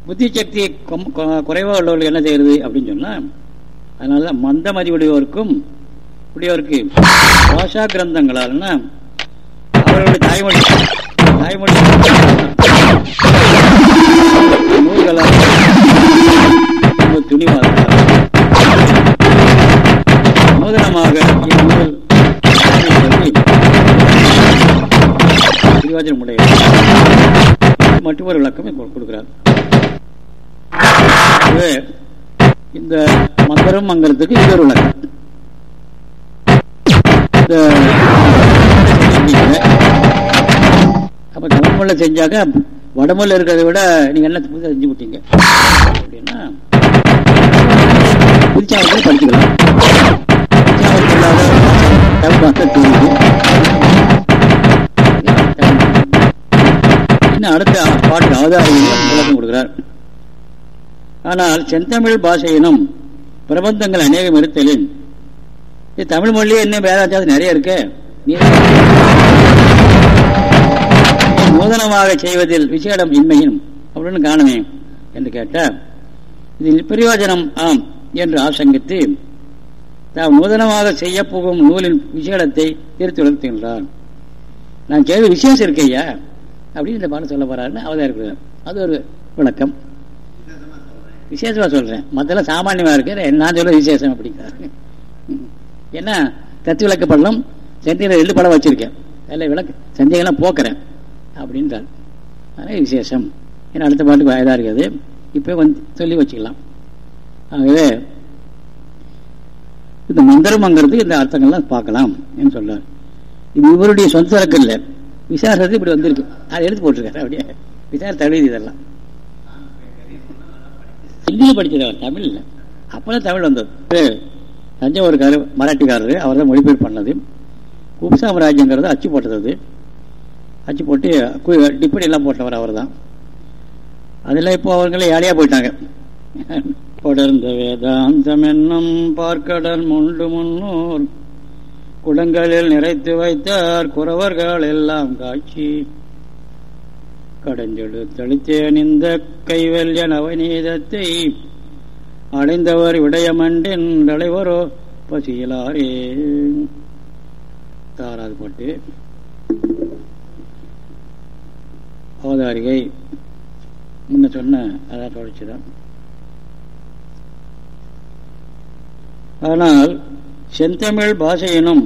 புத்தி சக்தி குறைவாக உள்ளவர்கள் என்ன செய்யறது அப்படின்னு சொன்னா அதனால மந்த மதிவுடையோருக்கும் உடையோருக்கு பாஷா கிரந்தங்களால்னா அவர்களுடைய தாய்மொழி தாய்மொழி நூல்களால் துணிவாக நூதனமாக இந்நூல் விளக்கமே கொடுக்கிறார். இந்த மந்திரம் மங்கலத்துக்கு இன்னொரு விளக்கம். அப்ப தமிழ்மொழில செஞ்சாக்க வடமொழில இருக்கிறத விட நீங்க என்ன புதுசாக செஞ்சு விட்டீங்க? அப்படின்னா புதுச்சாவத்தில் படிச்சுக்கலாம். தமிழ் இன்னும் அடுத்த பாட்டு அவதாரிகள் விளக்கம் கொடுக்கிறார்? ஆனால் செந்தமிழ் பாஷையினும் பிரபந்தங்கள் அநேகம் இருத்தலின் தமிழ் மொழியே என்ன வேதாச்சாரம் நிறைய இருக்கு? நூதனமாக செய்வதில் விசேடம் இன்மையும். அப்படின்னு காணமே என்று கேட்டால் இதில் பிரயோஜனம் ஆம் என்று ஆசங்கித்து தாம் நூதனமாக செய்ய போகும் நூலின் விசேடத்தை திருத்தி உணர்த்துகின்றார் நான் கேள்வி விசேஷம் இருக்கையா அப்படின்னு இந்த பாடம் சொல்ல போறாருன்னு அவதாரிக்கிறார் அது ஒரு விளக்கம். விசேஷமா சொல்றேன். மத்தெல்லாம் சாமானியமா இருக்கு. நான் சொல்ல விசேஷம் அப்படிங்கிறாரு. என்ன? தத்து விளக்க படம் சந்தியில ரெண்டு படம் வச்சிருக்கேன். அதில் விளக்கு சந்தேகம்லாம் போக்குறேன். அப்படின்றார். அதனால் விசேஷம். ஏன்னா அடுத்த பாட்டுக்கு வயதாக இருக்குது. இப்போ வந்து சொல்லி வச்சுக்கலாம். ஆகவே இந்த மந்திரம்ங்கிறது இந்த அர்த்தங்கள்லாம் பார்க்கலாம் என்று சொல்றார். இது இவருடைய சொந்த சரக்கு இல்லை. விசாரத்து இப்படி வந்திருக்கு. அதை எடுத்து போட்டிருக்காரு. அப்படியே விசார தழுவி இதெல்லாம் ஹிந்தியில் படிச்சவர் தமிழ் இல்லை. அப்போதான் தமிழ் வந்தது. தஞ்சாவூர்காரர் மராட்டிக்காரர் அவர் தான் மொழிபெயர் பண்ணது. உபசாமராஜ்யங்கிறது அச்சு போட்டது அச்சு போட்டு டிப்படி எல்லாம் போட்டவர் அவர் தான் அதில் இப்போ அவங்களே ஏழையா போயிட்டாங்க. தொடர்ந்த வேதாந்தம் என்னும் பார்க்கடல் முண்டு முன்னோர் குடங்களில் நிறைத்து வைத்தார் குறவர்கள் எல்லாம் காட்சி. கடைஞ்செடு தளித்தேன் இந்த கைவல்ய நவநீதத்தை அடைந்தவர் விடயமண்டின் தலைவரோ பசியலாரே. தாராது போட்டு. அவதாரிகை முன்ன சொன்ன அதான் தொடர்ச்சிதான் ஆனால் செந்தமிழ் பாஷையினும்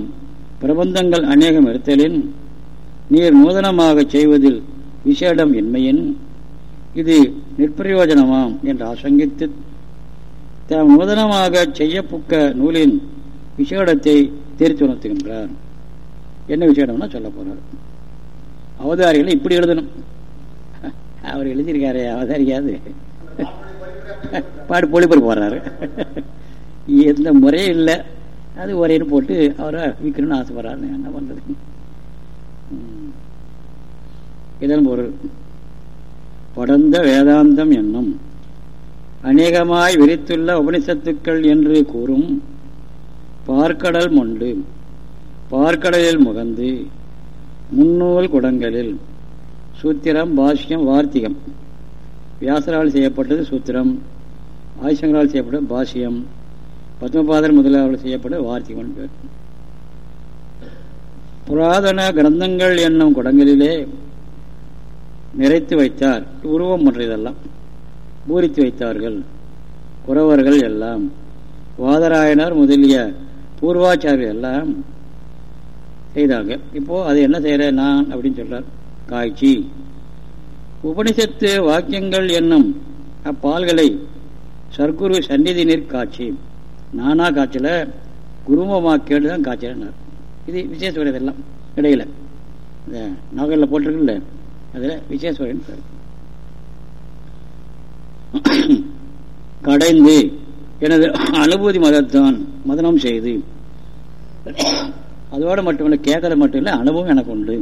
பிரபந்தங்கள் அநேகம் இருத்தலின் நீர் நூதனமாக செய்வதில் விசேடம் இன்மையின் இது நிற்பிரயோஜனமாம் என்று ஆசங்கித்து தாம் நூதனமாக செய்யப்புக்க நூலின் விசேடத்தை தெரித்துணர்த்துகின்றார் என்ன விசேடம்னா சொல்ல போறார். அவதாரிகளை இப்படி எழுதணும். அவர் எழுதியிருக்காரு அவதாரிக்காது பாடு பொழிப்பர் போடுறாரு. எந்த முறையும் இல்லை. அது ஒரேன்னு போட்டு அவரை விற்கணும்னு ஆசைப்படுறாரு. என்ன பண்றது? இதன் பொருள். படந்த வேதாந்தம் என்னும் அநேகமாய் விரித்துள்ள உபனிசத்துக்கள் என்று கூறும் பார்க்கடல் மொண்டு பார்க்கடலில் முகந்து முன்னூல் குடங்களில் சூத்திரம் பாஷ்யம் வார்த்திகம். வியாசரால் செய்யப்பட்டது சூத்திரம். ஆயுஷங்களால் செய்யப்பட்ட பாஷ்யம். பத்மபாதர் முதலாளர்கள் செய்யப்பட்டது வார்த்திகம் பேர். புராதன கிரந்தங்கள் என்னும் குடங்களிலே நிறைத்து வைத்தார். உருவம் போன்ற இதெல்லாம். பூரித்து வைத்தார்கள். குறவர்கள் எல்லாம். வாதராயனர் முதலிய பூர்வாச்சாரியர் எல்லாம் செய்தாங்க. இப்போ அது என்ன செய்யற நான் அப்படின்னு சொல்றார். காய்ச்சி உபனிஷத்து வாக்கியங்கள் என்னும் அப்பால்களை சர்க்குரு சந்நிதி நீர் காட்சி. நானா காய்ச்சல குருமமா கேட்டுதான் காய்ச்சல் இது விசேஷ இதெல்லாம் இடையில. இந்த நகரில் போட்டிருக்குல்ல அதில் விசேஸ்வரன் கடைந்து எனது அனுபூதி மதத்தான் மதனம் செய்து. அதோடு மட்டுமில்லை கேட்கறது மட்டும் இல்லை அனுபவம் எனக்கு உண்டு.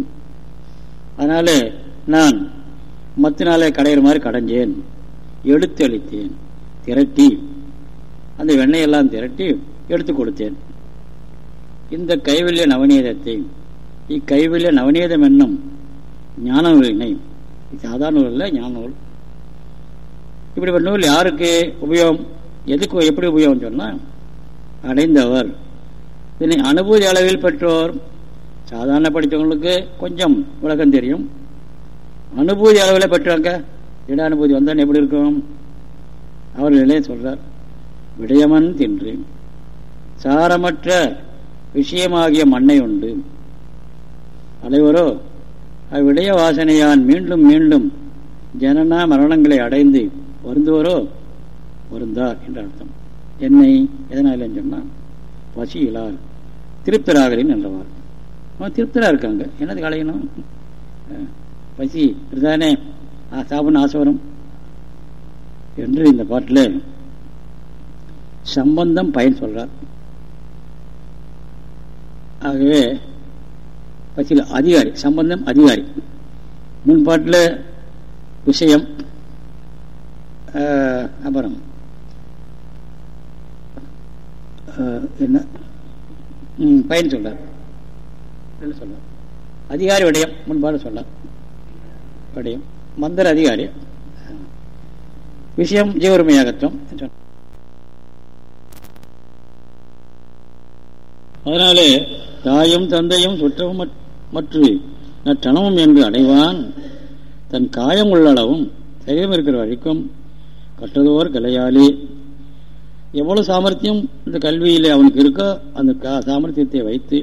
அதனால நான் மத்தினாலே கடையிற மாதிரி கடைஞ்சேன். எடுத்து அளித்தேன் திரட்டி. அந்த வெண்ணையெல்லாம் திரட்டி எடுத்து கொடுத்தேன். இந்த கைவல்ய நவநீதத்தை இக்கைவல்ய நவநீதம் என்னும் ஞான நூலினை சாதாரண நூல் இல்லை ஞான நூல். இப்படிப்பட்ட நூல் யாருக்கு உபயோகம்? எதுக்கு எப்படி உபயோகம் சொன்னால் அடைந்தவர். இதனை அனுபூதி அளவில் பெற்றோர் சாதாரண படித்தவங்களுக்கு கொஞ்சம் விளக்கம் தெரியும். அனுபூதி அளவில் பெற்றாங்க. இட அனுபூதி வந்தால் எப்படி இருக்கும்? அவர்களே சொல்றார். விடயமன் தின்று. சாரமற்ற விஷயமாகிய மண்ணை உண்டு. அனைவரோ அவ்விடய வாசனையான் மீண்டும் மீண்டும் ஜனனா மரணங்களை அடைந்து வருந்துவரோ வருந்தார் என்ற அர்த்தம். என்னை எதனால சொன்னால் பசியிலார் திருப்தராகலின் என்றவார். அவன் திருப்தராக இருக்காங்க. என்னது கலையணும் பசி இதுதானே சாப்பிடணும் ஆசை வரும். என்று இந்த பாட்டில் சம்பந்தம் பயன் சொல்றார். ஆகவே பசியில் அதிகாரி சம்பந்தம் அதிகாரி. முன்பாட்டில் விஷயம் அப்புறம் என்ன? பயன் சொல்றார். சொல்லலாம் அதிகாரி விடயம் முன்பாடு சொல்லலாம் விடயம். மந்திர அதிகாரி. விஷயம் ஜீவருமையாகத்துவம் அதனாலே தாயும் தந்தையும் சுற்றமும் மற்றும் நற்றனமும் என்று அடைவான். தன் காயம் உள்ளளவும் சரீரம் இருக்கிற வரைக்கும் கற்றதோர் கலையாளி. எவ்வளவு சாமர்த்தியம் இந்த கல்வியில் அவனுக்கு இருக்கோ அந்த சாமர்த்தியத்தை வைத்து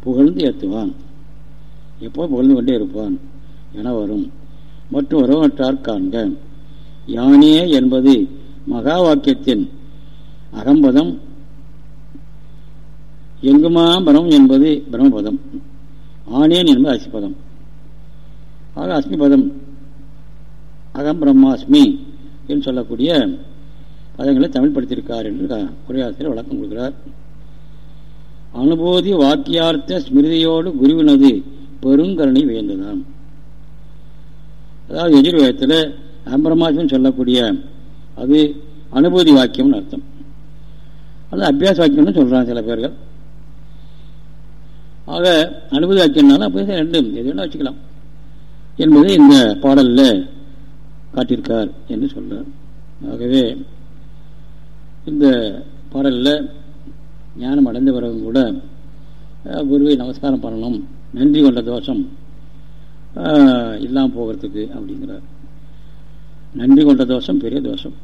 புகழ்ந்து ஏற்றுவான் எப்போ புகழ்ந்து கொண்டே இருப்பான்? என வரும். மற்றும் உறவற்றார் காண்க. யானே என்பது மகா வாக்கியத்தின் அகம்பதம். எங்குமா பரம் என்பது பிரம்மபதம். ஆனேன் என்பது அசிபதம் ஆக அஸ்மிபதம் அகம் பிரம்மாஸ்மி என்று சொல்லக்கூடிய பதங்களை தமிழ் படுத்தியிருக்கார் என்று உரையாசிரியர் வழக்கம் கொடுக்கிறார். அனுபூதி வாக்கியார்த்த ஸ்மிருதியோடு குருவினது பெருங்கரணை வேந்ததாம் அதாவது எதிர்வேதத்தில் அம்பரமாசம் சொல்லக்கூடிய அது அனுபூதி வாக்கியம்னு அர்த்தம். அது அபியாச வாக்கியம்னு சொல்கிறாங்க சில பேர்கள். ஆக அனுபூதி வாக்கியம்னாலும் அப்போ ரெண்டும் எது வேணால் வச்சுக்கலாம். என்பதை இந்த பாடலில் காட்டியிருக்கார் என்று சொல்கிறார் ஆகவே இந்த பாடலில் ஞானம் அடைந்த பிறகு கூட குருவை நமஸ்காரம் பண்ணணும். நன்றி கொண்ட தோஷம் இல்லாமல் போகிறதுக்கு அப்படிங்கிறார். நன்றி கொண்ட தோஷம் பெரிய தோஷம்.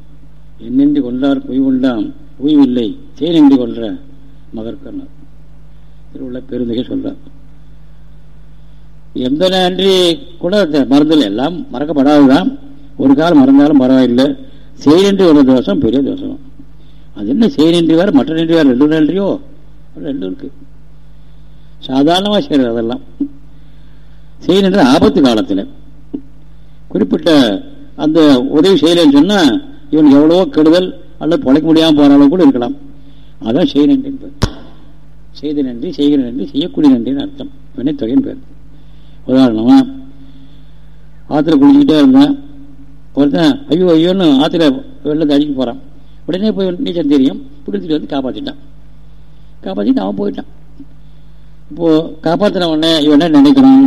என்னென்று கொண்டார் பொய் கொண்டாம் ஓய்வில்லை தேனின்றி கொன்ற மகர்கர்ணர் திருவிழா பெருந்தகை சொல்றார். எந்த நன்றி கூட மறந்தல் எல்லாம் மறக்கப்படாதுதான். ஒரு காலம் மறந்தாலும் பரவாயில்லை. செயலின்றி கொண்ட தோஷம் பெரிய தோஷம். அது என்ன செயலின்றி வேறு மற்ற நின்று வேறு ரெண்டு நன்றியோ ரெண்டும் இருக்கு. சாதாரணமாக செய்கிறது அதெல்லாம். செய்யணுன்ற ஆபத்து காலத்தில் குறிப்பிட்ட அந்த உதவி செய்யலைன்னு சொன்னால் இவன் எவ்வளவோ கெடுதல் அல்லது பிழைக்க முடியாமல் போகிற அளவு கூட இருக்கலாம். அதான் செய்ய நன்றி செய்த நன்றி செய்கிற நன்றி செய்யக்கூடிய நன்றின்னு அர்த்தம். வினைத்தொகைன்னு பேர். உதாரணமா ஆற்றுல குளிச்சுக்கிட்டே இருந்தேன். ஒருத்தன் ஐயோ ஐயோன்னு ஆற்றுல வெள்ளத்தை அடிக்க போகிறான் உடனே போய் நீச்சல் தெரியும். பிடிச்சிட்டு வந்து காப்பாற்றிட்டான் காப்பாற்றிட்டு அவன் போயிட்டான். இப்போது காப்பாற்றின உடனே இவன் என்ன நினைக்கணும்?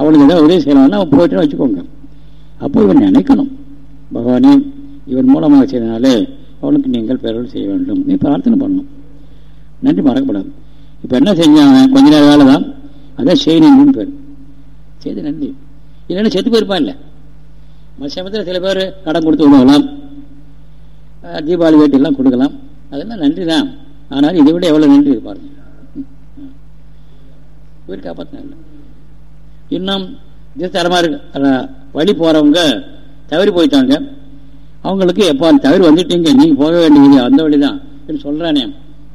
அவனுக்கு ஏதாவது உதவி செய்யலாம்னா அவன் போயிட்டுன்னு வச்சுக்கோங்க. அப்போ இவன் நினைக்கணும். பகவானே இவன் மூலமாக செய்தனாலே அவனுக்கு நீங்கள் பெறல் செய்ய வேண்டும். நீ பிரார்த்தனை பண்ணணும். நன்றி மறக்கப்படாது. இப்போ என்ன செஞ்சான் கொஞ்ச நேரம் வேலை தான் அதான் செய்யணும்னு பேர். செய்து நன்றி. இல்லைன்னா செத்து போயிருப்பான் இல்லை? மத்தியமத்தில் சில பேர் கடன் கொடுத்து விடுவாங்களாம் தீபாவளி வேட்டிலாம் கொடுக்கலாம். அதெல்லாம் நன்றி தான் ஆனால் இதை விட எவ்வளோ நன்றி பாருங்க. உயிர் காப்பாற்றினாங்க இன்னும் தரமாக இருக்கு வழி போகிறவங்க தவறி போயிட்டாங்க. அவங்களுக்கு எப்போ தவறி வந்துட்டீங்க நீங்கள் போக வேண்டியது அந்த வழி தான் சொல்கிறானே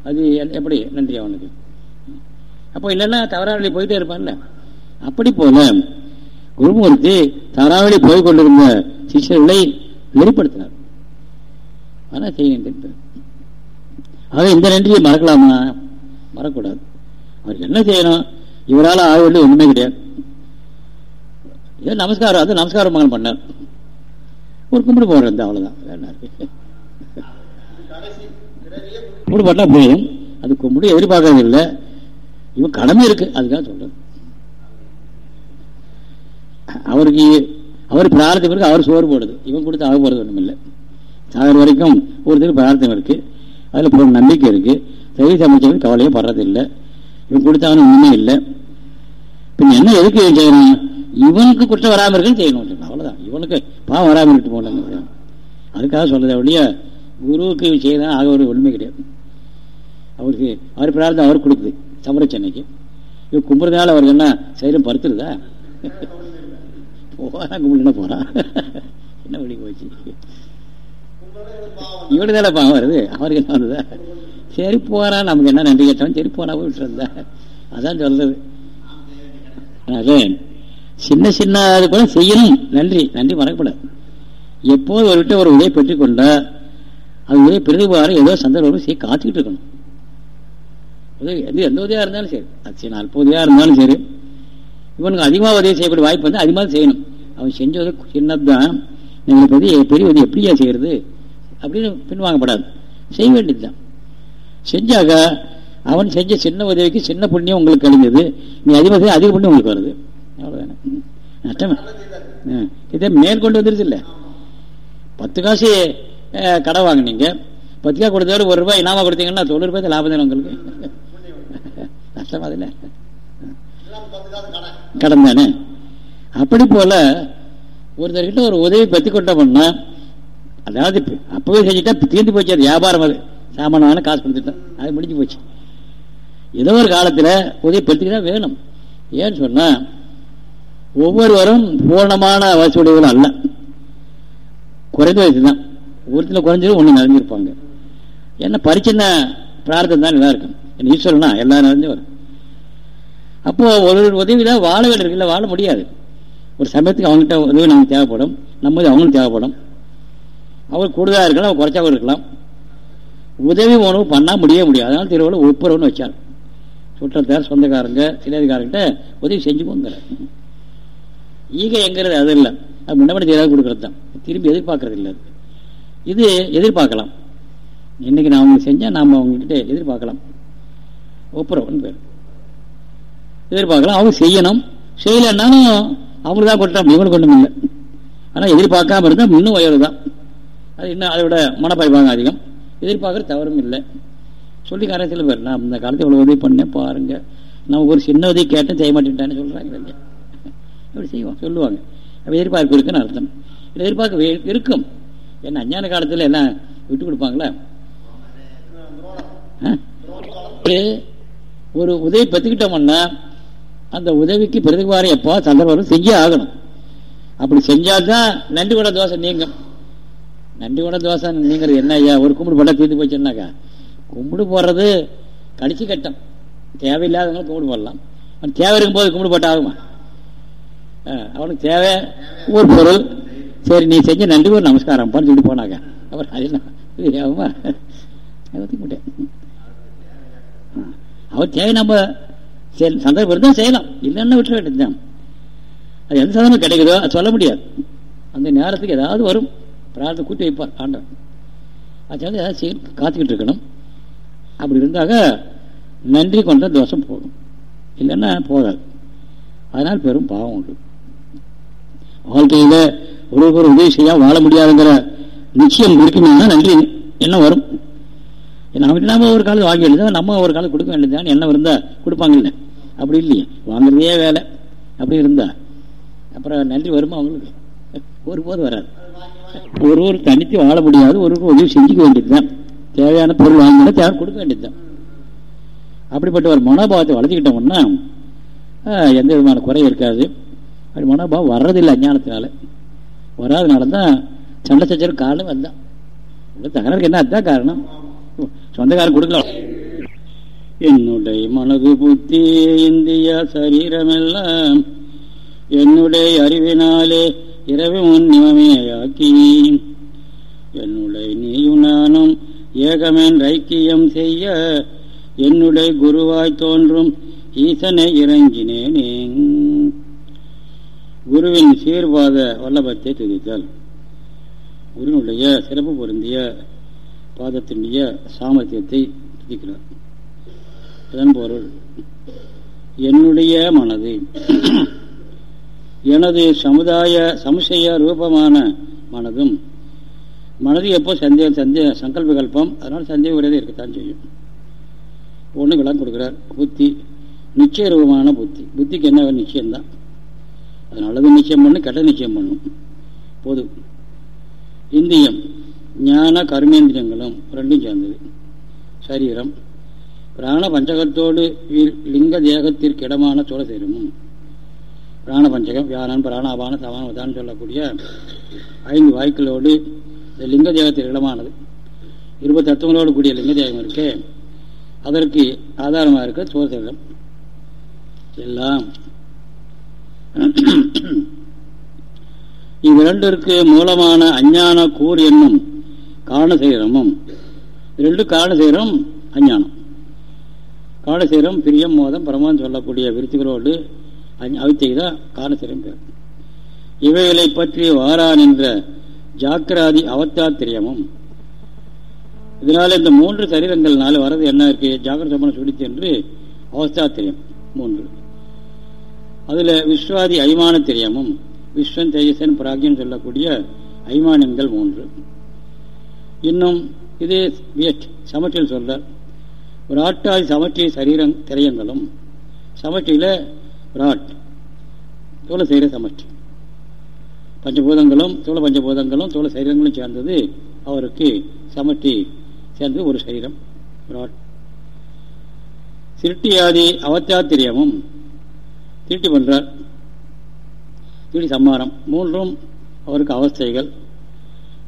அது எப்படி நன்றி அவனுக்கு? அப்போ இல்லைன்னா தவறாவளி போயிட்டே இருப்பான்ல. அப்படி போல குருமூர்த்தி தவறாவளி போய் கொண்டிருந்த சிஷர்களை வெளிப்படுத்தினார் ஆனால் செய்கின்ற ஆக இந்த நன்றியை மறக்கலாமா? மறக்கூடாது அவருக்கு என்ன செய்யணும்? இவரால் ஆக வேண்டிய ஒன்றுமே கிடையாது. ஏதோ நமஸ்காரம் அது நமஸ்கார மகன் பண்ணார். ஒரு கும்பிடு போடுறது அவ்வளோதான் வேணா கும்பிடு பண்ணால் போதும் அது கும்பிடு எதிர்பார்க்கறது இல்லை. இவன் கடமை இருக்கு. அதுக்காக சொல்றது. அவருக்கு அவர் பிரார்த்தம் பிறகு அவர் சோறு போடுது. இவன் கொடுத்து ஆக போகிறது ஒன்றும் இல்லை சாகர் வரைக்கும் ஒருத்தருக்கு பிரார்த்தம் இருக்கு. அதில் போன நம்பிக்கை இருக்கு. தகுதி சமைச்சவன் கவலையே படுறதில்லை. இவன் கொடுத்தாலும் ஒன்றுமே இல்லை. பின் என்ன எதுக்கு செய்யணும் இவனுக்கு குற்றம் வராமல் இருக்குன்னு செய்யணும் அவ்வளோதான் இவனுக்கு பாவம் வராமல் இருக்கு போல அதுக்காக சொல்றது அப்படியே குருவுக்கு செய்யதான் ஆக ஒரு உண்மை கிடையாது. அவருக்கு அவர் பிரார்த்தம் அவர் கொடுக்குது. சமர சென்னைக்கு. இவன் கும்புறதுனால அவருக்கு என்ன சைலம் பருத்துருதா? போறான் கும்பிட்டு போறான். என்ன வழி போச்சு? இவனுக்கு தானே பாவம் வருது. அவருக்கு என்ன வந்ததா சரி போறான் நமக்கு என்ன நன்றி கேட்டவன் சரி போனா போய் விட்டுருந்தா அதான் சொல்றது. சின்ன சின்ன அது கூட செய்யணும். நன்றி. நன்றி மறக்கப்படாது எப்போது ஒருவிட்ட ஒரு உதவி பெற்றுக் கொண்டா அது உதவி பிரதிபாரம் ஏதோ சந்தர்ப்பம் செய்ய காத்துக்கிட்டு இருக்கணும். உதவி எது எந்த உதவியாக இருந்தாலும் சரி. அது சரி அல்ப உதவியாக இருந்தாலும் சரி. இவனுக்கு அதிகமாக உதவி செய்யக்கூடிய வாய்ப்பு வந்து அதிகமாக செய்யணும். அவன் செஞ்சது சின்னதுதான். எங்களை பற்றி பெரிய உதவி எப்படியா செய்யறது? அப்படின்னு பின்வாங்கப்படாது. செய்ய வேண்டியதுதான். செஞ்சாக அவன் செஞ்ச சின்ன உதவிக்கு சின்ன புண்ணியம் உங்களுக்கு கழிஞ்சது நீ அதிக அதிக புண்ணியம் உங்களுக்கு வருது. அவ்வளோதானே நஷ்டம். இதே மேற்கொண்டு வந்துருச்சு இல்லை. பத்து காசு கடை வாங்கினீங்க. பத்து காசு கொடுத்தவரை ஒரு ரூபாய் இனாம கொடுத்தீங்கன்னா தொண்ணூறு ரூபாய் லாபம் தானே உங்களுக்கு? நஷ்டமா அதில் கடன் தானே. அப்படி போல ஒருத்தர்கிட்ட ஒரு உதவி பத்தி கொண்டோம்னா அதாவது அப்பவே செஞ்சுட்டா தீர்ந்து போச்சு அது வியாபாரம் அது. சாமானான காசு கொடுத்துட்டேன் அது முடிஞ்சு போச்சு. ஏதோ ஒரு காலத்தில் உதவி பத்திரிக்கை வேணும். ஏன்னு சொன்னா ஒவ்வொருவரும் பூர்ணமான வசதிகளும் அல்ல. குறைந்த வயசு தான். ஒருத்தில் குறைஞ்சது ஒன்று நிறைஞ்சிருப்பாங்க என்ன பரிச்சின்ன பிரார்த்தம் தான் எல்லாம் இருக்கும். என்ன ஈஸ்வரனா? எல்லாம் நிறைஞ்சு வரும். அப்போது ஒரு உதவி தான் வாழ வேண்டிய வாழ முடியாது. ஒரு சமயத்துக்கு அவங்ககிட்ட உதவி நமக்கு தேவைப்படும். நம்ம அவங்களும் தேவைப்படும். அவர் கூடுதலாக இருக்கலாம் அவர் குறைச்சாவும் இருக்கலாம். உதவி உணவு பண்ணால் முடிய முடியாது. அதனால் திருவிழா ஒப்புரவுன்னு வச்சார். சுற்றத்தார் சொந்தக்காரங்க சிலதிகாரங்கிட்ட உதவி செஞ்சுக்கோங்க ஈகை எங்கிறது அது இல்லை. அது முன்னாடி தெரியாது கொடுக்கறது தான் திரும்பி எதிர்பார்க்கறது இல்லை இது எதிர்பார்க்கலாம். இன்னைக்கு நான் அவங்க செஞ்சால் நாம் அவங்ககிட்ட எதிர்பார்க்கலாம். ஒப்புரவுன்னு பேர். எதிர்பார்க்கலாம். அவங்க செய்யணும். செய்யலைன்னாலும் அவங்களுக்கு தான் கொட்டலாம் இவங்களுக்கு கொண்டு இல்லை. ஆனால் எதிர்பார்க்காம இருந்தால் இன்னும் உயர்வு தான் அது இன்னும் அதை விட மனப்பயப்பாங்க அதிகம். எதிர்பார்க்குற தவறும் இல்லை. சொல்லி சில பேர் நான் இந்த காலத்தில் இவ்வளோ உதவி பண்ணேன் பாருங்கள் நமக்கு ஒரு சின்ன உதவி கேட்டேன் செய்ய மாட்டேன்ட்டான்னு சொல்கிறாங்க இல்லையா அப்படி செய்வோம் சொல்லுவாங்க. அப்போ எதிர்பார்ப்பு இருக்குன்னு அர்த்தம். எதிர்பார்க்க இருக்கும். ஏன்னா அஞ்ஞான காலத்தில் எல்லாம் விட்டு கொடுப்பாங்களா? ஒரு உதவி பெற்றுக்கிட்டோம்னா அந்த உதவிக்கு பிரதிபாரம் எப்போ சந்தர்ப்பம் செஞ்சே ஆகணும். அப்படி செஞ்சால்தான் நன்றி கூட தோசை நீங்கும். நன்றி கூட தோசை நீங்கிறது என்ன ஐயா ஒரு கும்பிடு போட தீர்ந்து போச்சுன்னாக்கா கும்பிடு போடுறது கடிச்சு கட்டம். தேவையில்லாதவங்க கும்பிடு போடலாம். அவன் தேவை இருக்கும்போது கும்பிடு போட்ட ஆகுமா? அவனுக்கு தேவை ஒரு பொருள். சரி நீ செஞ்ச நன்றி ஒரு நமஸ்காரம் பண்ணி சொல்லி போனாங்க அப்புறம் அது என்ன? ஆகுமா? கும்பிட்டேன் அவர் தேவை நம்ம சந்தர்ப்பம் இருந்தால் செய்யலாம். இல்லைன்னா விட்டுற வேண்டியதுதான். அது எந்த சந்தர்ப்பம் கிடைக்குதோ அது சொல்ல முடியாது. அந்த நேரத்துக்கு ஏதாவது வரும். பிரார்த்தனை கூட்டி வைப்பார் ஆண்டவர். அதனால ஏதாவது செய்ய காத்துக்கிட்டு இருக்கணும். அப்படி இருந்தாக நன்றி கொண்ட தோஷம் போகும் இல்லைன்னா போகாது. அதனால் பெரும் பாவம் உண்டு. வாழ்க்கையில் ஒருவர் ஒரு உதவி செய்ய வாழ முடியாதுங்கிற நிச்சயம் இருக்கணும்னா நன்றி என்ன வரும். நம்ம நாம ஒரு காலம் வாங்கி வேண்டியது நம்ம ஒரு காலம் கொடுக்க வேண்டியதுதான் என்ன இருந்தால் கொடுப்பாங்க இல்லை. அப்படி இல்லையே. வாங்குறதே வேலை. அப்படி இருந்தா. அப்புறம் நன்றி வருமா அவங்களுக்கு? ஒருபோது வராது. ஒருவர் தனித்து வாழ முடியாது ஒருவருக்கு உதவி செஞ்சுக்க வேண்டியதுதான். தேவையான பொருள் வாங்கினா தேவை கொடுக்க வேண்டியதுதான். அப்படிப்பட்ட ஒரு மனோபாவத்தை வளர்த்துக்கிட்டோம்னா எந்த விதமான குறையும் இருக்காது. அப்படி மனோபாவம் வர்றதில்லை அஞ்ஞானத்தினால. வராதனால தான் சண்டை சச்சரவு காரணம் வந்தான். தகராறுக்கு என்ன அதுதான் காரணம்? சொந்தக்காரன் கொடுக்கலாம் என்னுடைய மனது புத்தி இந்தியா சரீரமெல்லாம் என்னுடைய அறிவினாலே இரவு முன்னிமமையாக்கி என்னுடைய நீயும் நானும் ஏகமென் ஐக்கியம் செய்ய என்னுடைய குருவாய் தோன்றும் ஈசனை இறங்கினேனே. குருவின் சீர்பாத வல்லபத்தை துதித்தல். குருவினுடைய சிறப்பு பொருந்திய பாதத்தினுடைய சாமர்த்தியத்தை துதிக்கிறார். இதன் பொருள் என்னுடைய மனது எனது சமுதாய சமுசய ரூபமான மனதும் மனது எப்போ சந்தேக சந்தேக சங்கல்ப கல்பம் அதனால் சந்தேக உரையதை இருக்கத்தான் செய்யும். ஒன்று விளக்கம் கொடுக்குறார் புத்தி நிச்சய ரூபமான புத்தி. புத்திக்கு என்ன நிச்சயம்தான் அது நல்லது நிச்சயம் பண்ணும் கெட்ட நிச்சயம் பண்ணும். பொது இந்தியம் ஞான கர்மேந்திரியங்களும் ரெண்டும் சேர்ந்தது. சரீரம் பிராண பஞ்சகத்தோடு லிங்க தேகத்திற்கு இடமான சோழசேரமும் சேரமும் பஞ்சகம் வியானம் பிராணாபான சமானதான் சொல்லக்கூடிய ஐந்து வாய்க்களோடு இந்த லிங்க தேகத்திற்கு இடமானது இருபத்தி தத்துவங்களோடு கூடிய லிங்க தேகம் இருக்கு. அதற்கு ஆதாரமாக இருக்க சோழசேரம் எல்லாம். இவ்விரண்டிற்கு மூலமான அஞ்ஞான கூர் என்னும் காரணசீரமும் ரெண்டு காரணசீரம் அஞ்ஞானம். காரணசீரம் பிரியம் மோதம் பிரமான் சொல்லக்கூடிய விருத்திகளோடு அவித்தை தான் காரணசேரம் பேர் இவைகளை பற்றி வாரான் என்ற ஜாக்கிராதி அவத்தாத்திரியமும் இதனால இந்த மூன்று சரீரங்கள்னால வர்றது என்ன இருக்கு? ஜாகிர சம்பளம் சுடித்து என்று அவஸ்தாத்திரியம் மூன்று. அதுல விஸ்வாதி அய்மான திரியமும் விஸ்வன் தேஜசன் பிராகியம் சொல்லக்கூடிய அய்மானங்கள் மூன்று. இன்னும் இது சமற்றில் சொல்ற விராட்டாதி சமற்றி சரீரம் திரையங்களும் சமற்றியில பிராட் தோல சைர சமஷ்டி. பஞ்சபூதங்களும் தோல பஞ்சபூதங்களும் தோழ சரீரங்களும் சேர்ந்தது அவருக்கு சமஷ்டி சேர்ந்தது ஒரு சரீரம் பிராட் திருட்டியாதி அவத்தாத்திரியமும் திருட்டி பண்றார் திருட்டி சம்மாரம். மூன்றும் அவருக்கு அவஸ்தைகள்.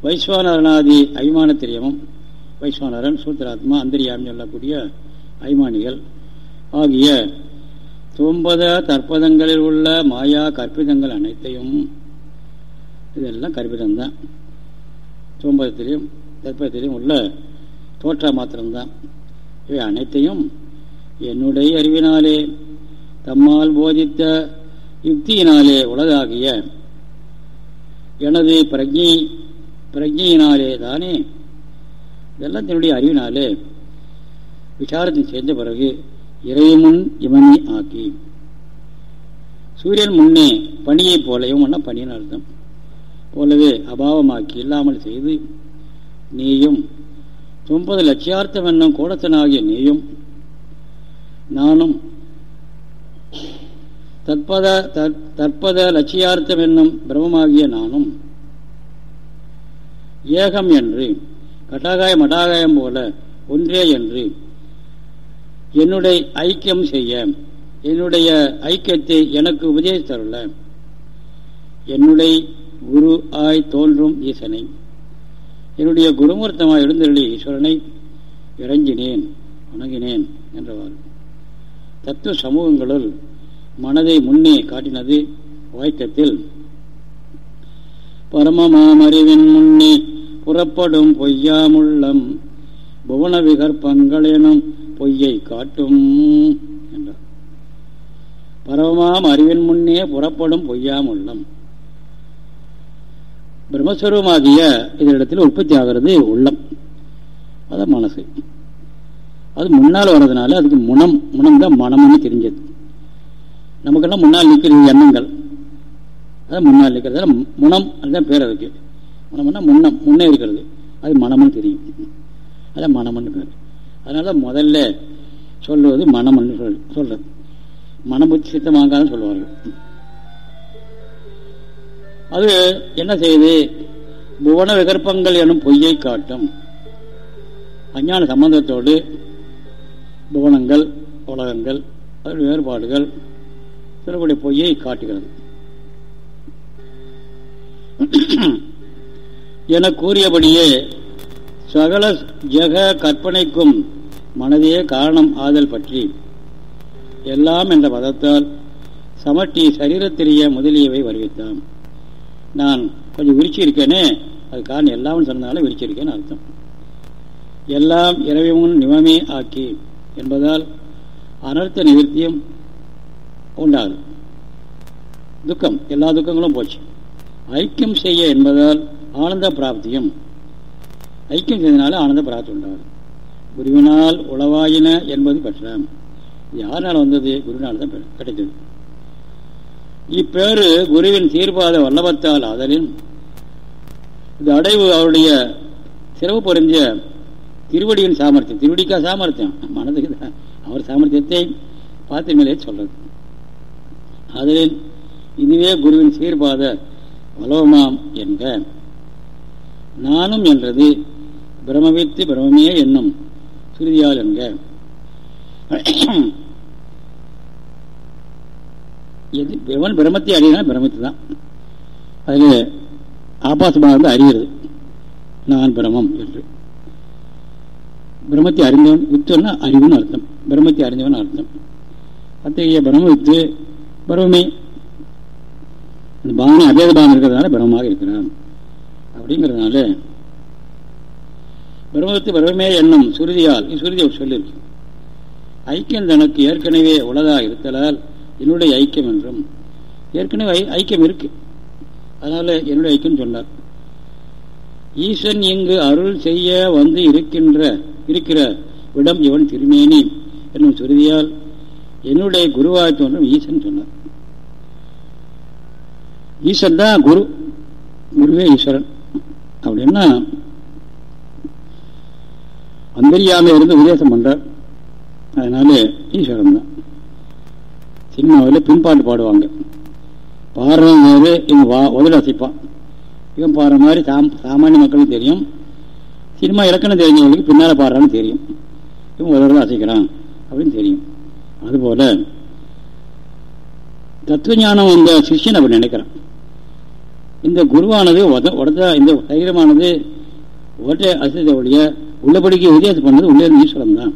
வைஸ்வானரனாதி அபிமான திரியமும் வைஸ்வானரன் சூத்திராத்மா அந்தரியாமி சொல்லக்கூடிய அபிமானிகள் ஆகிய தும்பத தற்பதங்களில் உள்ள மாயா கற்பிதங்கள் அனைத்தையும் இதெல்லாம் கற்பிதம்தான். தும்பதத்திலையும் தற்பதத்திலையும் உள்ள தோற்ற மாத்திரம்தான். இவை அனைத்தையும் என்னுடைய அறிவினாலே தம்மால் போதித்த யுக்தியினாலே உலகாகிய எனது பிரஜை பிரஜையினாலே தானே. இதெல்லாம் தன்னுடைய அறிவினாலே விசாரத்தை செஞ்ச பிறகு இறைமுன் இவனை ஆக்கி. சூரியன் முன்னே பணியை போல இவன் பணியின் அர்த்தம். போலவே அபாவமாக்கி இல்லாமல் செய்து நீயும் தொம்பது லட்சியார்த்தம் என்னும் கூடத்தனாகிய நீயும் நானும் தற்பத தற்பத லட்சியார்த்தம் என்னும் பிரமமாகிய நானும் ஏகம் என்று கட்டாகாய மட்டாகாயம் போல ஒன்றே என்று என்னுடைய ஐக்கியம் செய்ய என்னுடைய ஐக்கியத்தை எனக்கு உபதேசித்தருள என்னுடைய குரு ஆய் தோன்றும் ஈசனை. என்னுடைய குருமூர்த்தமாய் எழுந்தருளிய ஈஸ்வரனை இறங்கினேன் வணங்கினேன் என்றவாறு. தத்துவ சமூகங்களுள் மனதை முன்னே காட்டினது வாய்க்கத்தில். பரமமாமறிவின் முன்னே புறப்படும் பொய்யாமுள்ளம் புவன விகற்பங்களெனும் பொய்யை காட்டும் என்றார். பரவமாம் அறிவின் முன்னே புறப்படும் பொய்யாம் உள்ளம். பிரம்மஸ்வரூபமாகிய இதனிடத்தில் உற்பத்தி ஆகிறது உள்ளம். அதான் மனசு. அது முன்னால் வர்றதுனால அதுக்கு முனம் முனம் தான் மனம்னு தெரிஞ்சது. நமக்கெல்லாம் முன்னால் நிற்கிறது எண்ணங்கள். அதான் முன்னால் நிற்கிறது. முனம் அதுதான் பேர் அதுக்கு. மனம்னா முன்னம் முன்னே இருக்கிறது. அது மனம்னு தெரியும். அதான் மனம்னு பேர். அதனால முதல்ல சொல்லுவது மனம்னு சொல் சொல்றது. மனபுத்தி சித்தமாகான்னு சொல்லுவார்கள். அது என்ன செய்யுது புவன விகற்பங்கள் எனும் பொய்யை காட்டும். அஞ்ஞான சம்பந்தத்தோடு புவனங்கள் உலகங்கள் அதன் வேறுபாடுகள் சொல்லக்கூடிய பொய்யை காட்டுகிறது. என கூறியபடியே சகல ஜெக கற்பனைக்கும் மனதே காரணம் ஆதல் பற்றி. எல்லாம் என்ற பதத்தால் சமட்டி சரீரத்திலேயே முதலியவை வருவித்தான் நான் கொஞ்சம் விரிச்சிருக்கேனே அது காரணம் எல்லாம் சொன்னாலும் விரிச்சிருக்கேன்னு அர்த்தம். எல்லாம் இரவிமுன் நிமமே ஆக்கி என்பதால் அனர்த்த நிவர்த்தியும் உண்டாகும் துக்கம் எல்லா துக்கங்களும் போச்சு. ஐக்கியம் செய்ய என்பதால் ஆனந்த பிராப்தியும் ஐக்கியம் செய்தனால ஆனந்த பிராப்தி உண்டாகும் குருவினால் உளவாயின என்பது பெற்றான். யாரால் வந்தது? குருவினால் தான் கிடைத்தது. இப்பேறு குருவின் தீர்ப்பாத வல்லபத்தால் ஆதலின் இது அடைவு அவருடைய சிறப்பு பொருந்திய திருவடியின் சாமர்த்தியம். திருவடிக்கா சாமர்த்தியம். மனதுக்கு தான். அவர் சாமர்த்தியத்தை பார்த்து மேலே சொல்றது. அதில் இதுவே குருவின் சீர்பாத வலவமாம் என்க. நானும் என்றது பிரமவித்து பிரமமே என்னும் சுருதியால் என்க. எது? எவன் பிரமத்தை அறியினா பிரமத்து தான். அதில் ஆபாசமாக இருந்து அறிகிறது. நான் பிரமம் என்று. பிரம்மத்தை அறிந்தவன் வித்துன்னா அறிவுன்னு அர்த்தம். பிரம்மத்தை அறிந்தவன் அர்த்தம். அத்தகைய பிரம்ம வித்து பிரமே அந்த பாவனை அபேத பாவனை இருக்கிறதுனால பிரமமாக இருக்கிறான். அப்படிங்கிறதுனால பிரம்மத்து பிரமே என்னும் சுருதியால் சுருதி சொல்லியிருக்கு ஐக்கியம் தனக்கு ஏற்கனவே உலதாக இருத்தலால் என்னுடைய ஐக்கியம் என்றும். ஏற்கனவே ஐக்கியம் இருக்கு. அதனால என்னுடைய ஐக்கியம் சொன்னார். ஈசன் இங்கு அருள் செய்ய வந்து இருக்கின்ற இருக்கிற இடம் இவன் திருமேனி என்னும் சுருதியால் என்னுடைய குருவாய் தோன்றும் ஈசன் சொன்னார். ஈசன் தான் குரு. குருவே ஈஸ்வரன். அப்படின்னா அந்தரியாம இருந்து உபதேசம் பண்றார். அதனால ஈஸ்வரன் தான். சினிமாவில் பின்பாட்டு பாடுவாங்க. பாடுறது வேறு இவன் வா உதவி அசைப்பான். இவன் பாடுற மாதிரி சாம் சாமானிய மக்களுக்கு தெரியும். சினிமா இலக்கணம் தெரிஞ்சவங்களுக்கு பின்னால் பாடுறான்னு தெரியும். இவன் உதவி அசைக்கிறான் அப்படின்னு தெரியும். அதுபோல் தத்துவ ஞானம் வந்த சிஷ்யன் அப்படி நினைக்கிறான். இந்த குருவானது உடத்த இந்த சரீரமானது ஒற்றை அசைத்த ஒழிய உள்ளபடிக்கு உதயத்தை பண்ணது? உள்ளே ஈஸ்வரன் தான்.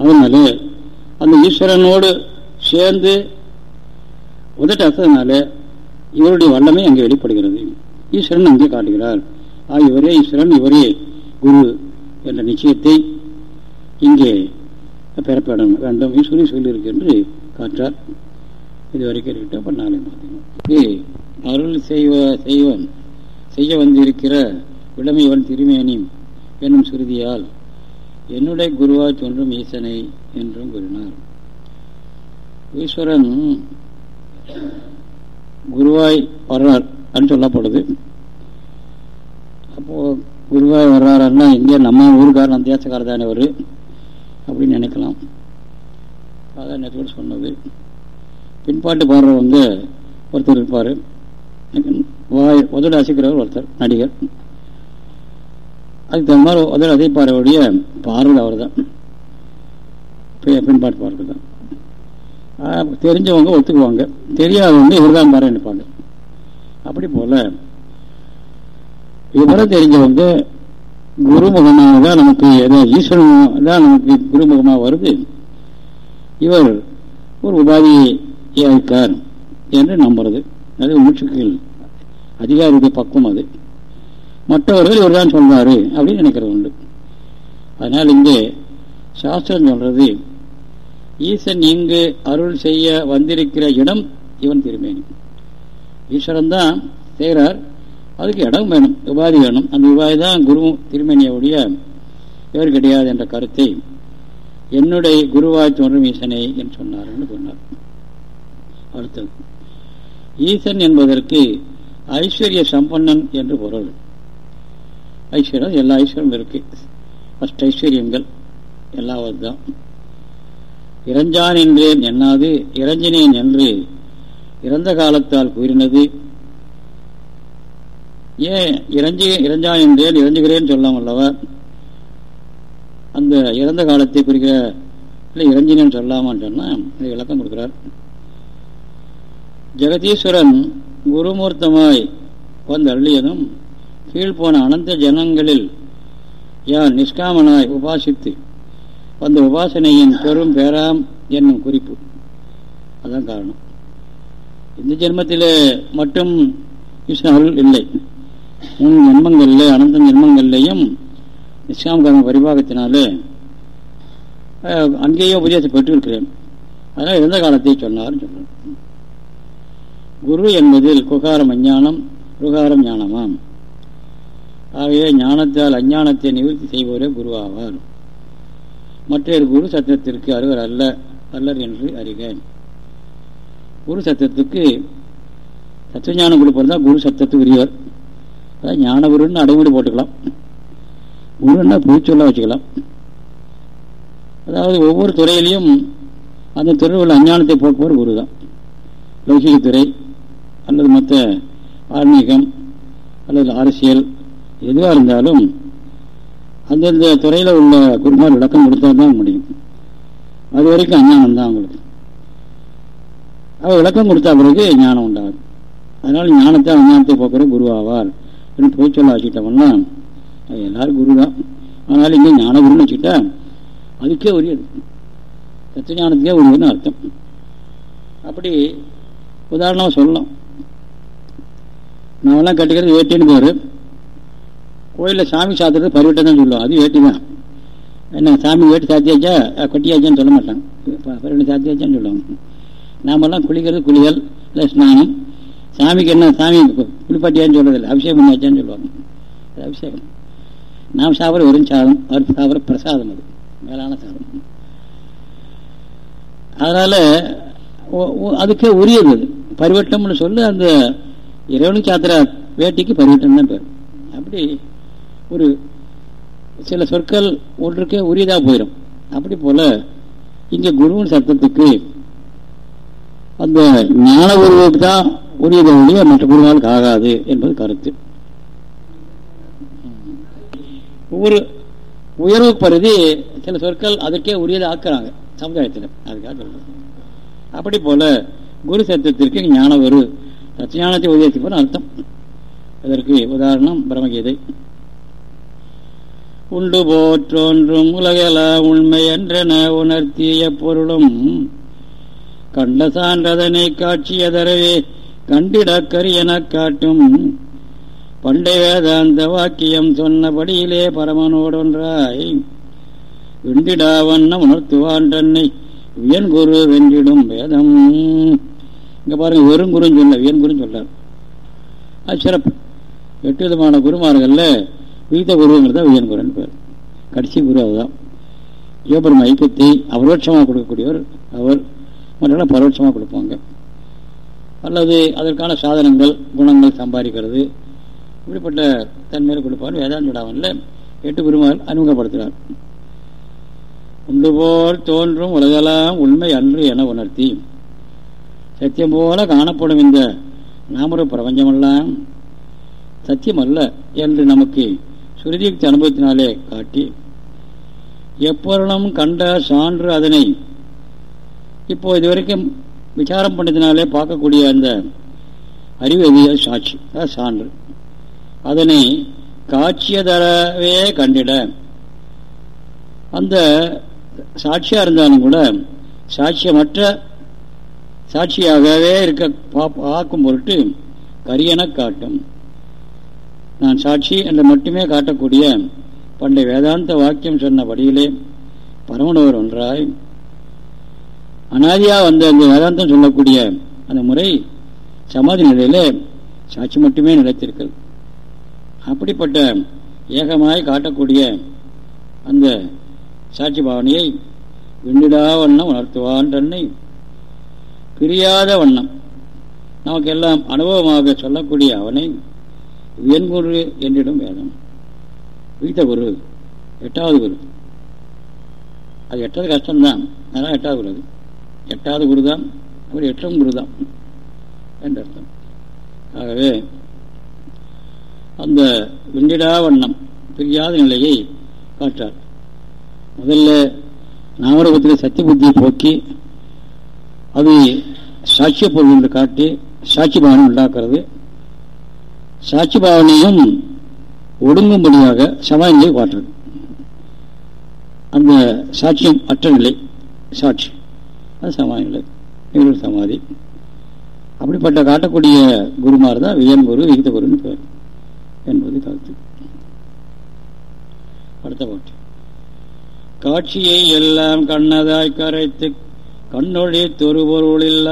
அதனால அந்த ஈஸ்வரனோடு சேர்ந்து உதட்ட அசதனால இவருடைய வல்லமை அங்கே வெளிப்படுகிறது. ஈஸ்வரன் அங்கே காட்டுகிறார். ஆ இவரே ஈஸ்வரன் இவரே குரு என்ற நிச்சயத்தை இங்கே பெறப்பட வேண்டும். ஈஸ்வரி சொல்லியிருக்கு என்று காற்றார். இதுவரைக்கும் இருக்கட்டும் அப்போ நாளை பார்த்தீங்கன்னா அருள் செய்வ செய்வன் செய்ய வந்திருக்கிற விளமையவன் திருமேனியும் என்னும் சுருதியால் என்னுடைய குருவாய் தோன்றும் ஈசனை என்றும் கூறினார். ஈஸ்வரன் குருவாய் வர்றார் அப்படின்னு சொல்லப்படுது. அப்போ குருவாய் வர்றாருன்னா இங்கே நம்ம ஊருக்கார் அந்த தேசக்காரர் தானே அவர் அப்படின்னு நினைக்கலாம். அதான் நேற்று சொன்னது. பின்பாட்டு பாடுறவங்க ஒருத்தர் இருப்பார். வாய் உதடு அசைக்கிறவர் ஒருத்தர் நடிகர். அதுக்கு தகுந்த மாதிரி உதடு அசைப்பாருடைய பார்வை அவர் தான் பின்பாட்டு பார்வை தான் தெரிஞ்சவங்க ஒத்துக்குவாங்க. தெரியாதவங்க இவர் தான் பாரு நினைப்பாங்க. அப்படி போல இவரை தெரிஞ்சவங்க குருமுகமாக தான் நமக்கு ஈஸ்வரன் தான் நமக்கு குருமுகமாக வருது. இவர் ஒரு உபாதி இருக்கார் என்று நம்புறது. அது மூச்சுக்கள் அதிகாரியுடைய பக்கம் அது. மற்றவர்கள் இவர் தான் அப்படின்னு நினைக்கிறது உண்டு. அதனால் இங்கே சாஸ்திரம் சொல்றது ஈசன் இங்கு அருள் செய்ய வந்திருக்கிற இடம் இவன் திருமேனி. ஈஸ்வரன் தான் செய்கிறார். அதுக்கு இடம் வேணும் உபாதி வேணும். அந்த உபாதி தான் குரு திருமேனியுடைய வேறு கிடையாது என்ற கருத்தை என்னுடைய குருவாய் தோன்றும் ஈசனை என்று சொன்னார் என்று சொன்னார். அடுத்தது ஈசன் என்பதற்கு ஐஸ்வர்ய சம்பன்னன் என்று பொருள். ஐஸ்வர்யம் எல்லா ஐஸ்வர்யம் இருக்கு. ஃபஸ்ட் ஐஸ்வர்யங்கள் எல்லாவது தான் இறஞ்சான் என்றேன் என்னாது இறஞ்சினேன் என்று இறந்த காலத்தால் கூறினது. ஏன் இறஞ்சி இறஞ்சான் என்றேன் இறஞ்சுகிறேன் சொல்லாம் அல்லவா அந்த இறந்த காலத்தை குறிக்கிற இல்லை இறஞ்சினேன் சொல்லாமான்னு சொன்னால் விளக்கம் கொடுக்குறார். ஜெகதீஸ்வரன் குருமூர்த்தமாய் வந்து அருளியதும் கீழ்போன அனந்த ஜனங்களில் யார் நிஷ்காமனாய் உபாசித்து அந்த உபாசனையின் பெரும் பேராம் என்னும் குறிப்பு. அதான் காரணம். இந்த ஜென்மத்தில் மட்டும் கிருஷ்ணர்கள் இல்லை. மூணு ஜென்மங்களில் அனந்த ஜென்மங்கள்லேயும் நிஷ்காம பரிபாகத்தினாலே அங்கேயே உபதேசம் பெற்றிருக்கிறேன். அதனால் இருந்த காலத்தை சொன்னார் சொன்னார் குரு என்பதில் குகாரம் அஞ்ஞானம் ருகாரம் ஞானமாம். ஆகவே ஞானத்தால் அஞ்ஞானத்தை நிவர்த்தி செய்பவரே குருவாவார். மற்றொரு குரு சத்தத்திற்கு அருவர் அல்ல அல்லர் என்று அறிக குரு சத்தத்துக்கு தத்துவஞானம் கொடுப்பது தான் குரு சத்தத்துக்கு உரியவர் அதாவது ஞான குருன்னு அடைமொழி போட்டுக்கலாம். குருன்னா பூச்சொல்லாக வச்சுக்கலாம். அதாவது ஒவ்வொரு துறையிலையும் அந்த துறையில் உள்ள அஞ்ஞானத்தை போக்குவர் குரு தான் லௌகிகத்துறை அல்லது மற்ற ஆன்மீகம் அல்லது அரசியல் எதுவாக இருந்தாலும் அந்தந்த துறையில் உள்ள குருமார் விளக்கம் கொடுத்தா தான் முடியும். அது வரைக்கும் அஞ்ஞானம் தான் அவங்களுக்கு. அவர் விளக்கம் கொடுத்தா பிறகு ஞானம் உண்டாகும் அதனால ஞானத்தை அஞ்ஞானத்தை போக்குற குருவாவார் அப்படின்னு போய் சொல்ல வச்சுக்கிட்டோம்னா அது எல்லாரும் குரு தான் அதனால இங்கே ஞான குருன்னு வச்சுக்கிட்டா அதுக்கே உரியது தத்துவ ஞானத்துக்கே உரியதுன்னு அர்த்தம். அப்படி உதாரணமாக சொல்லலாம். நாமெல்லாம் கட்டிக்கிறது வேட்டின்னு பேர். கோயிலில் சாமி சாத்துறது பருவட்டம் தான் சொல்லுவோம் அது வேட்டி தான். என்ன சாமி வேட்டி சாத்தியாச்சா கொட்டியாச்சான்னு சொல்ல மாட்டாங்க. பருவட்டம் சாத்தியாச்சான்னு சொல்லுவாங்க. நாமெல்லாம் குளிக்கிறது குளிகள் இல்லை ஸ்நானம். சாமிக்கு என்ன சாமி குளிப்பாட்டியான்னு சொல்கிறதில்ல அபிஷேகம் பண்ணியாச்சான்னு சொல்லுவாங்க. அது அபிஷேகம். நாம் சாப்பிட்ற வெறும் சாதம் அவர் சாப்பிட்ற பிரசாதம் அது. மேலான சாதம். அதனால் அதுக்கே உரியது அது. பரிவட்டம்னு சொல்லி அந்த இறைவனுக்கு சாத்திர வேட்டிக்கு பரிவட்டம் தான் பேர். அப்படி ஒரு சில சொற்கள் ஒன்றுக்கே உரியதா போயிடும் அப்படி போல இங்க குருவின் சத்தத்துக்கு அந்த ஞான குருவுக்கு தான் உரியதை ஒழிய மற்ற குருவாளுக்கு ஆகாது என்பது கருத்து. ஒவ்வொரு உயர்வு பருதி சில சொற்கள் அதற்கே உரியதை ஆக்குறாங்க சமுதாயத்தில். அதுக்காக சொல்றது அப்படி போல குரு சத்தத்திற்கு ஞான ஒரு சத்தியானத்தை உதயத்துக்கு அர்த்தம். அதற்கு உதாரணம் பிரம்மகீதை. உண்டு போற்றோன்றும் உலகல உண்மை என்றென உணர்த்திய பொருளும். கண்ட சான்றதனை காட்சியதரவே கண்டிட காட்டும். பண்டை வேதாந்த வாக்கியம் சொன்னபடியிலே பரமனோடொன்றாய். வெண்டிடா வண்ணம் உணர்த்துவான் தன்னை வியன்குரு வென்றிடும் வேதம். இங்க பாருங்க வெறும் குருன்னு சொல்ல வியன்குருன்னு சொல்றார். அது சிறப்பு. எட்டு விதமான குருமார்கள்ல வீத குருங்கிறது தான் விஜயன் குருன்னு பேர். கடைசி குரு அதுதான் சிவபெரும ஐக்கியத்தை அபரோட்சமாக கொடுக்கக்கூடியவர் அவர். மற்றெல்லாம் பரோட்சமாக கொடுப்பாங்க. அல்லது அதற்கான சாதனங்கள் குணங்கள் சம்பாதிக்கிறது. இப்படிப்பட்ட தன்மையில் கொடுப்பார். வேதாந்த விடாமல்ல எட்டு குருமார் அறிமுகப்படுத்துகிறார் உண்டு போல் தோன்றும் உலகெல்லாம் உண்மை அன்று என உணர்த்தி. சத்தியம் போல காணப்படும் இந்த நாமர பிரபஞ்சமெல்லாம் சத்தியம் அல்ல என்று நமக்கு சுருதியுக்தி அனுபவத்தினாலே காட்டி எப்பொருளும் கண்ட சான்று அதனை இப்போ இதுவரைக்கும் விசாரம் பண்ணதினாலே பார்க்கக்கூடிய அந்த அறிவு சாட்சி. சான்று. அதனை காட்சியதரவே கண்டிட. அந்த சாட்சியாக இருந்தாலும் கூட சாட்சியமற்ற சாட்சியாகவே இருக்க பார்க்கும் பொருட்டு கரியன காட்டும். நான் சாட்சி என்று மட்டுமே காட்டக்கூடிய பண்டைய வேதாந்த வாக்கியம் சொன்னபடியிலே பரமனவர் ஒன்றாய் அனாதியா வந்த அந்த வேதாந்தம் சொல்லக்கூடிய அந்த முறை சமாதி நிலையிலே சாட்சி மட்டுமே நிலைத்திருக்கிறது. அப்படிப்பட்ட ஏகமாய் காட்டக்கூடிய அந்த சாட்சி பாவனையை விண்டிடா வண்ணம் உணர்த்துவான் தன்னை. பிரியாத வண்ணம். நமக்கு எல்லாம் அனுபவமாக சொல்லக்கூடிய அவனை என் குரு என்னிடம் வேதம் வீட்ட குரு எட்டாவது குரு. அது எட்டாவது கஷ்டம்தான். அதனால் எட்டாவது குரு அது. எட்டாவது குரு தான் அவர் எட்டாம் குரு தான் என்று அர்த்தம். ஆகவே அந்த விண்டிடா வண்ணம் பிரியாத நிலையை காட்டார். முதல்ல நாமரூபத்தில் சத்திய புத்தியை போக்கி அது சாட்சிய பொருள் என்று காட்டி சாட்சி பானம் உண்டாக்குறது. சாட்சி பாவனையும் ஒடுங்கும்படியாக சமாதியை காட்டுறது அந்த சாட்சியம் அற்ற நிலை சாட்சி. அது சமாதி நிலை இவர்கள் சமாதி. அப்படிப்பட்ட காட்டக்கூடிய குருமார் தான் வியன் குரு விகித குருன்னு பேர் என்பது கருத்து. அடுத்த பாட்டு. காட்சியை எல்லாம் கண்ணதாய் கரைத்து கண்ணொழி தொருபொருளில்ல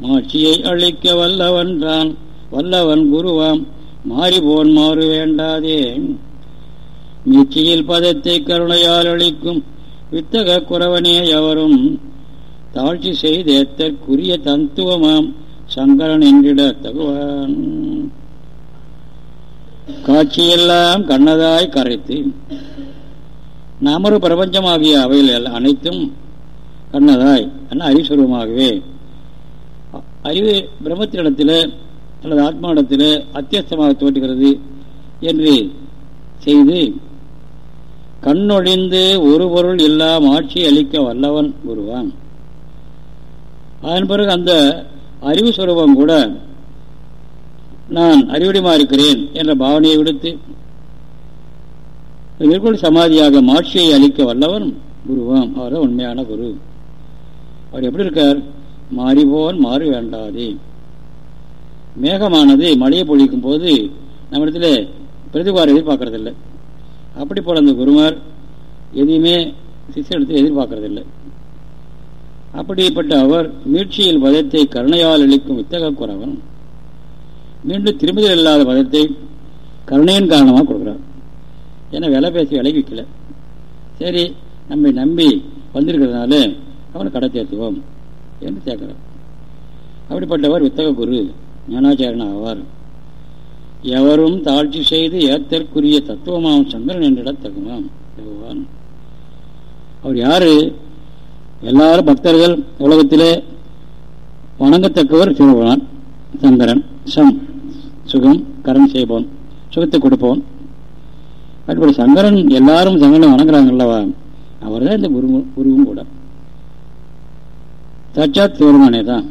மாட்சியை அழிக்க வல்லவன்றான் வல்லவன் குருவாம். மாறிபோன் மாறு வேண்டாதே மீட்சியில் பதத்தை கருணையால் அளிக்கும் வித்தக குறவனே எவரும். தாழ்ச்சி செய்தேத்தற்குரிய தத்துவமாம். சங்கரன் என்றிட தகுவான். காட்சியெல்லாம் கண்ணதாய் கரைத்து நாமரு பிரபஞ்சமாகிய அவையில் அனைத்தும் கண்ணதாய் அண்ணா அறிஸ்வரமாகவே அறிவு பிரம்மத்தினிடத்தில் அல்லது ஆத்மாவிடத்தில் அத்தியஸ்தமாக தோற்றுகிறது என்று செய்து கண்ணொழிந்து ஒரு பொருள் இல்லாம் ஆட்சி அளிக்க வல்லவன் ஒருவான். அதன் பிறகு அந்த அறிவு சுரூபம் கூட நான் அறிவுடைமா இருக்கிறேன் என்ற பாவனையை விடுத்து மேற்கொள் சமாதியாக மாட்சியை அளிக்க வல்லவன் குருவாம் அவர் உண்மையான குரு. அவர் எப்படி இருக்கார்? மாறிபோன் மாறு வேண்டாதே. மேகமானது மழையை பொழிக்கும் போது நம்மிடத்துல பிரதிபாரம் எதிர்பார்க்கறதில்லை. அப்படி போல அந்த குருமார் எதையுமே சிஷ்யத்தில் எதிர்பார்க்கறதில்லை. அப்படிப்பட்ட அவர் மீட்சியில் பதத்தை கருணையால் அளிக்கும் வித்தக குறவன் மீண்டும் திரும்புதல் இல்லாத பதத்தை கருணையின் காரணமாக கொடுக்குறார். ஏன்னா விலை பேசி விலைக்கு விற்கல. சரி நம்மை நம்பி வந்திருக்கிறதுனால அவனை கடை சேர்த்துவோம் என்று சேர்க்கிறார் அப்படிப்பட்டவர் வித்தக குரு ஞானாச்சாரன் ஆவார். எவரும் தாழ்ச்சி செய்து ஏத்தற்குரிய தத்துவமாம் சந்திரன் என்றிட தகுமாம் பகவான் அவர் யாரு? எல்லாரும் பக்தர்கள் உலகத்திலே வணங்கத்தக்கவர் சிவபகவான் சந்திரன் சம் சுகம் கரண் செய்பவன் சுகத்தை கொடுப்பவன் அப்படி சங்கரன் எல்லாரும் சங்கரன் வணங்குறாங்கல்லவா? அவர் தான் இந்த குரு குருவும் கூட. தச்சா சிவருமானே தான்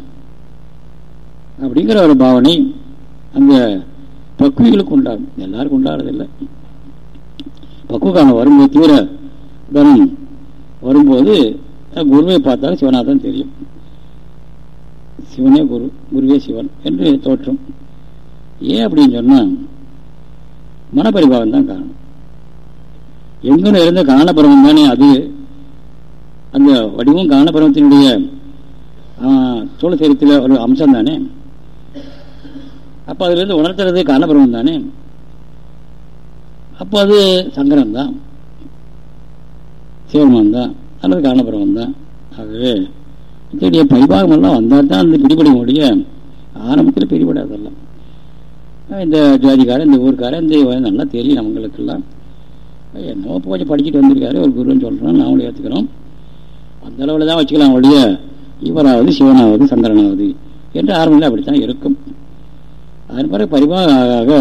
அப்படிங்கிற ஒரு பாவனை அந்த பக்குவிகளுக்கு உண்டாகும். எல்லாருக்கும் உண்டாகிறதில்லை பக்குவக்கான வரும்போது தீவிர தனம் வரும்போது குருவை பார்த்தாலும் சிவனாதான் தெரியும். சிவனே குரு குருவே சிவன் என்று தோற்றம். ஏன் அப்படின்னு சொன்னால் மனப்பரிபாவம் தான் காரணம். எங்கன்னு இருந்த காணப்பருவம் தானே அது. அந்த வடிவம் காணப்பருவத்தினுடைய தோழ சரித்திர ஒரு அம்சம் தானே. அப்போ அதுலேருந்து உணர்த்துறது காணப்பருவம் தானே? அப்போ அது சங்கரம் தான் சிவமான் தான் அல்லது காணப்பருவம் தான் ஆகவே இத்தகைய பரிபாகமெல்லாம் வந்தால் தான் அது பிடிபட முடிய ஆரம்பத்தில் பிடிபடாதெல்லாம். இந்த ஜாதிக்காரன் இந்த ஊருக்காரன் இந்த நல்லா தெரியும் நம்மங்களுக்கெல்லாம் என்னவோ கொஞ்சம் படிச்சுட்டு வந்திருக்காரு ஒரு குருன்னு சொல்கிறோம் நாமளும் ஏற்றுக்கிறோம் அந்த அளவில் தான் வச்சுக்கலாம் ஒழிய இவராவது சிவனாவது சந்திரனாவது. என்று ஆரம்பத்தில் அப்படித்தான் இருக்கும். அதன் பிறகு பரிபாக ஆக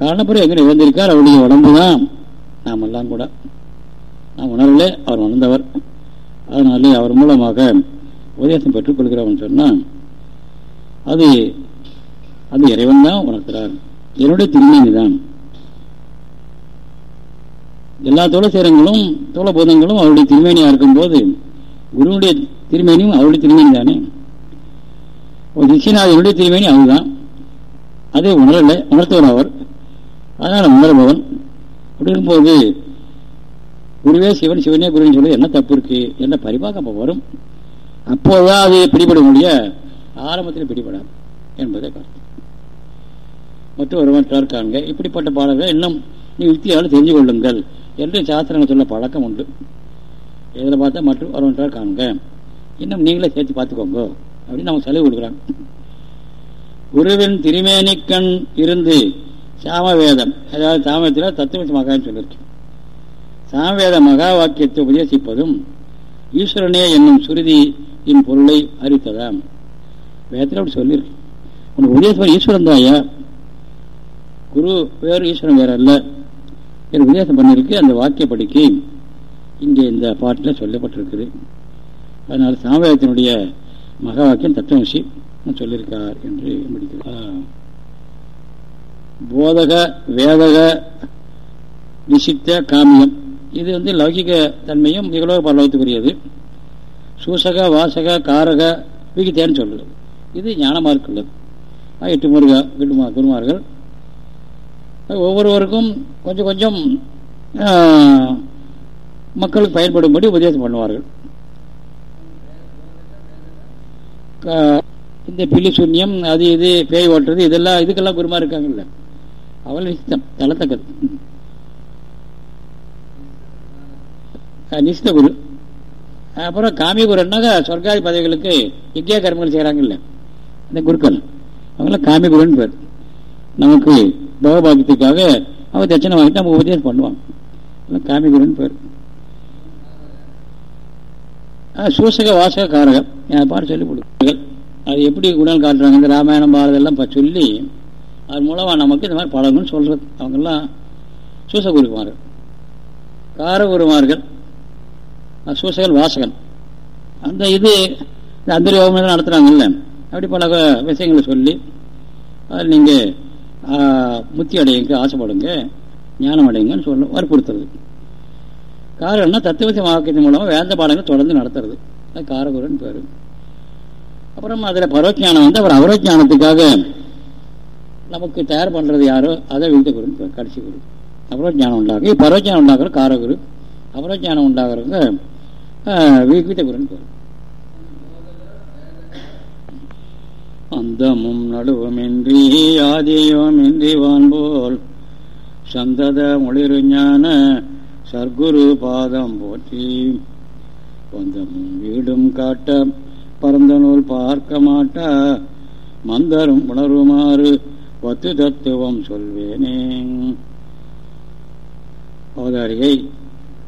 காரணப்பிறகு எங்கே இழந்திருக்கார் அவருடைய உடம்பு தான் நாம் எல்லாம் கூட. நாம் உணரலே அவர் உணர்ந்தவர். அதனாலே அவர் மூலமாக உபதேசம் பெற்றுக்கொள்கிறவன் சொன்னால் அது அது இறைவன் தான் உணர்த்துறார் என்னுடைய திருமணி தான் எல்லா தோழ சேரங்களும் தோழபூதங்களும் அவருடைய திருமேனியா இருக்கும்போது குருவனுடைய திருமேனியும் அவருடைய திருமேனி தானே ஒரு திசைநாதனுடைய திருமேனி அதுதான் அதை உணரலை உணர்த்தவர் அவர். அதனால் உணர்பவன். அப்படி இருக்கும்போது குருவே சிவன் சிவனே குருன்னு சொல்லி என்ன தப்பு இருக்கு? என்ன பரிபாகம் அப்போ வரும்? அப்போதான் அது பிடிபட முடிய ஆரம்பத்தில் பிடிபடாது என்பதை கருத்து மற்றும் ஒருவன் காண்க இப்படிப்பட்ட பாடல்கள் இன்னும் நீ யுக்தியால் தெரிஞ்சு கொள்ளுங்கள் என்று சாஸ்திரங்கள் சொல்ல பழக்கம் உண்டு. இதில் பார்த்தா மற்றும் ஒருவன் காண்க இன்னும் நீங்களே சேர்த்து பார்த்துக்கோங்க. அப்படின்னு நம்ம செலவு கொடுக்குறாங்க. குருவின் திருமேனிக்கண் இருந்து சாமவேதம் அதாவது சாமத்தில் தத்துவ மகான்னு சொல்லியிருக்கு. சாமவேத மகா வாக்கியத்தை உபதேசிப்பதும் ஈஸ்வரனே என்னும் சுருதியின் பொருளை அறிவித்ததாம். வேதத்தில் அப்படி சொல்லியிருக்கு. உனக்கு உபதேசம் ஈஸ்வரன் தாயா குரு வேறு ஈஸ்வரன் வேற அல்ல. என்று உபதேசம் பண்ணியிருக்கு அந்த வாக்கியப்படிக்கு. இங்கே இந்த பாட்டில் சொல்லப்பட்டிருக்குது. அதனால் சாமவேதத்தினுடைய மகா வாக்கியம் தத்துவசி சொல்லியிருக்கார் என்று முடிக்கிறார். போதக வேதக நிசித்த காமியம். இது வந்து லௌகிக தன்மையும் நிகழ்வு பரலோகத்துக்குரியது. சூசக வாசக காரக விகித்தேன்னு சொல்லுது. இது ஞானமாக உள்ளது எட்டு முருகா குருமா குருமார்கள். ஒவ்வொருவருக்கும் கொஞ்சம் கொஞ்சம் மக்களுக்கு பயன்படும்படி உபதேசம் பண்ணுவார்கள். இந்த பில்லி சூன்யம் அது இது பேய் ஓட்டுறது இதெல்லாம் இதுக்கெல்லாம் குருமா இருக்காங்கல்ல. அவள் நிஷ்டம் தளத்தக்கது நிஷ்ட குரு. அப்புறம் காமியகுருன்னாக்கா சொர்க்காதி பதவிகளுக்கு யஜ்யா கர்மங்கள் செய்கிறாங்கல்ல இந்த குருக்கள். அவங்களாம் காமிகுருன்னு பேர் நமக்கு பகபாகியத்துக்காக அவங்க தட்சணை வாங்கிட்டு நம்ம உபதேசம் பண்ணுவாங்க. காமிகுருன்னு பேர் சூசக வாசக காரகம். பாட்டு சொல்லி கொடுக்குங்கள் அது எப்படி உடல் காட்டுறாங்க? இந்த ராமாயணம் பாரதம் எல்லாம் சொல்லி அது மூலமாக நமக்கு இந்த மாதிரி பழகணும்னு சொல்கிறது அவங்கெல்லாம் சூசகுருமார்கள். காரகுருமார்கள் சூசகல் வாசகன். அந்த இது அந்த யோகம் நடத்துகிறாங்கல்ல அப்படி பல விஷயங்களை சொல்லி அதில் நீங்கள் முத்தி அடையுங்க ஆசைப்படுங்க ஞானம் அடையுங்கன்னு சொல்ல வற்புறுத்துறது. காரணம்னா தத்துவத்தை வாக்கியத்தின் மூலமாக வேந்த பாடங்கள் தொடர்ந்து நடத்துறது. அது காரகுருன்னு பேர். அப்புறம் அதில் பரவஜானம் வந்து அப்புறம் அவரோஜானத்துக்காக நமக்கு தயார் பண்ணுறது யாரோ அதை வீழ்த்த குரு கடைசி குரு. அபரோஜானம் உண்டாகு பரவஜானம் உண்டாகிற காரகுரு. அபரோஜானம் உண்டாகிறவங்க வீட்ட குருன்னு பேர். அந்தமும் நடுவுமின்றி ஆதியுமின்றி வான்போல் சந்தத மொழிரு ஞான சர்க்குரு பாதம் போற்றி பந்தமும் வீடும் காட்ட பரந்த நூல் பார்க்க மாட்டா மந்தரும் உணருமாறு பத்து தத்துவம் சொல்வேனே. அவதாரிகை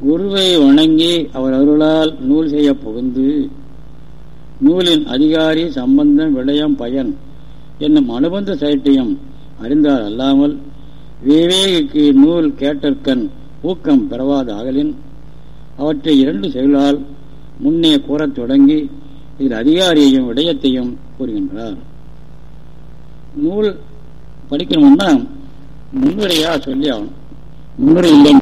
குருவை வணங்கி அவர் அருளால் நூல் செய்ய புகுந்து நூலின் அதிகாரி சம்பந்தம் விடயம் பயன் என்னும் அனுபந்த சைட்டியம் அறிந்தார் அல்லாமல் விவேகிக்கு நூல் கேட்டற்கண் ஊக்கம் பெறவாத அகலின் அவற்றை இரண்டு செயலால் முன்னே கூறத் தொடங்கி இதில் அதிகாரியையும் விடயத்தையும் கூறுகின்றார். நூல் படிக்கணும்னா முன்னுரையா சொல்லி ஆகணும். முன்னுரை இல்லை